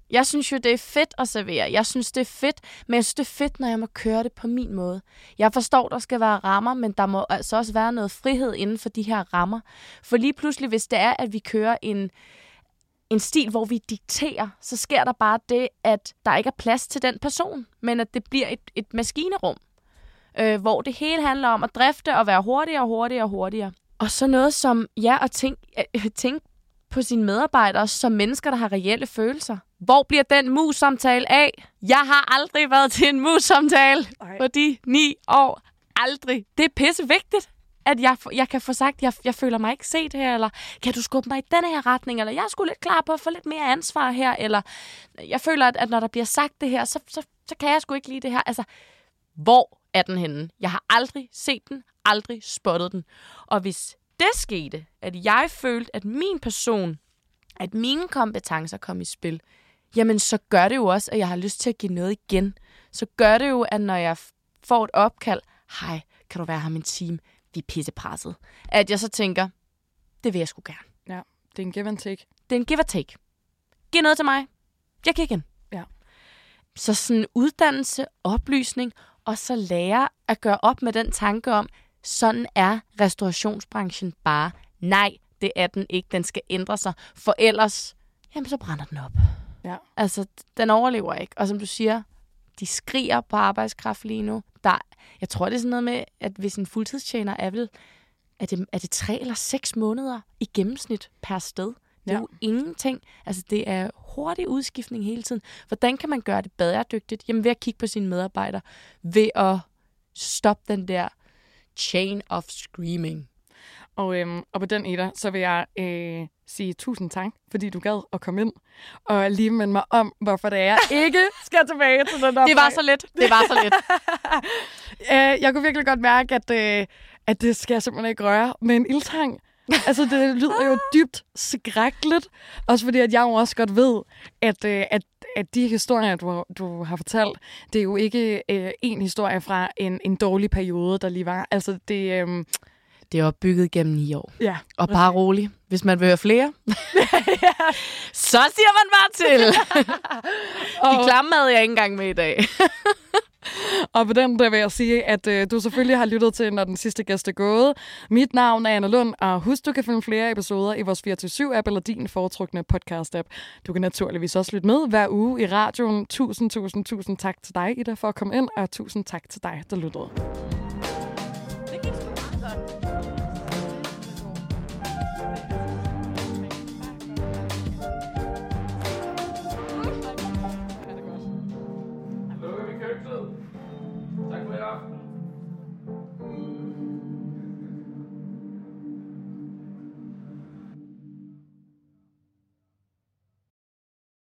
Jeg synes jo, det er fedt at servere. Jeg synes, det er fedt, men jeg synes, det er fedt, når jeg må køre det på min måde. Jeg forstår, der skal være rammer, men der må altså også være noget frihed inden for de her rammer. For lige pludselig, hvis det er, at vi kører en, en stil, hvor vi dikterer, så sker der bare det, at der ikke er plads til den person, men at det bliver et, et maskinerum, øh, hvor det hele handler om at drifte og være hurtigere og hurtigere og hurtigere. Og så noget som, ja, at øh, tænke øh, tænk på sine medarbejdere som mennesker, der har reelle følelser. Hvor bliver den mus-samtale af? Jeg har aldrig været til en mus-samtale på de ni år. Aldrig. Det er pisse vigtigt at jeg, jeg kan få sagt, jeg, jeg føler mig ikke set her, eller kan du skubbe mig i denne her retning, eller jeg er sgu lidt klar på at få lidt mere ansvar her, eller jeg føler, at, at når der bliver sagt det her, så, så, så kan jeg sgu ikke lide det her. Altså, hvor er den henne? Jeg har aldrig set den, aldrig spottet den. Og hvis det skete, at jeg følte, at min person, at mine kompetencer kom i spil, jamen så gør det jo også, at jeg har lyst til at give noget igen. Så gør det jo, at når jeg får et opkald, hej, kan du være her min team? Vi er pissepresset. At jeg så tænker, det vil jeg sgu gerne. Ja, det er en give and take. Det er en give og take. Giv noget til mig. Jeg kan igen. Ja. Så sådan uddannelse, oplysning, og så lære at gøre op med den tanke om, sådan er restaurationsbranchen bare. Nej, det er den ikke. Den skal ændre sig. For ellers, jamen så brænder den op. Ja. Altså, den overlever ikke. Og som du siger, de skriger på arbejdskraft lige nu. Der, jeg tror, det er sådan noget med, at hvis en fuldtidstjener er vel, er det, er det tre eller seks måneder i gennemsnit per sted? Det er Ja. jo ingenting. Altså, det er hurtig udskiftning hele tiden. Hvordan kan man gøre det bæredygtigt? Jamen ved at kigge på sine medarbejdere. Ved at stoppe den der chain of screaming. Og, øhm, og på den, Ida, så vil jeg øh, sige tusind tak, fordi du gad at komme ind og lige minde mig om, hvorfor det er, jeg ikke (laughs) skal tilbage til den der Det var så let. Det var så let. Øh, jeg kunne virkelig godt mærke, at, øh, at det skal jeg simpelthen ikke røre med en ildtang. altså, det lyder jo dybt skrækkeligt. Også fordi, at jeg jo også godt ved, at, øh, at, at de historier, du, har- du har fortalt, det er jo ikke øh, en historie fra en, en dårlig periode, der lige var. Altså, det... Øh, Det er opbygget gennem ni år. ja, Og bare rolig. Hvis man vil høre flere, (laughs) så siger man bare til. (laughs) De klamme havde jeg ikke engang med i dag. (laughs) Og på den der vil jeg sige, at øh, du selvfølgelig har lyttet til, når den sidste gæst er gået. Mit navn er Anna Lund, og husk, du kan finde flere episoder i vores 24-7-app eller din foretrukne podcast-app. Du kan naturligvis også lytte med hver uge i radioen. Tusind, tusind, tusind tak til dig, Ida, for at komme ind, og tusind tak til dig, der lyttede.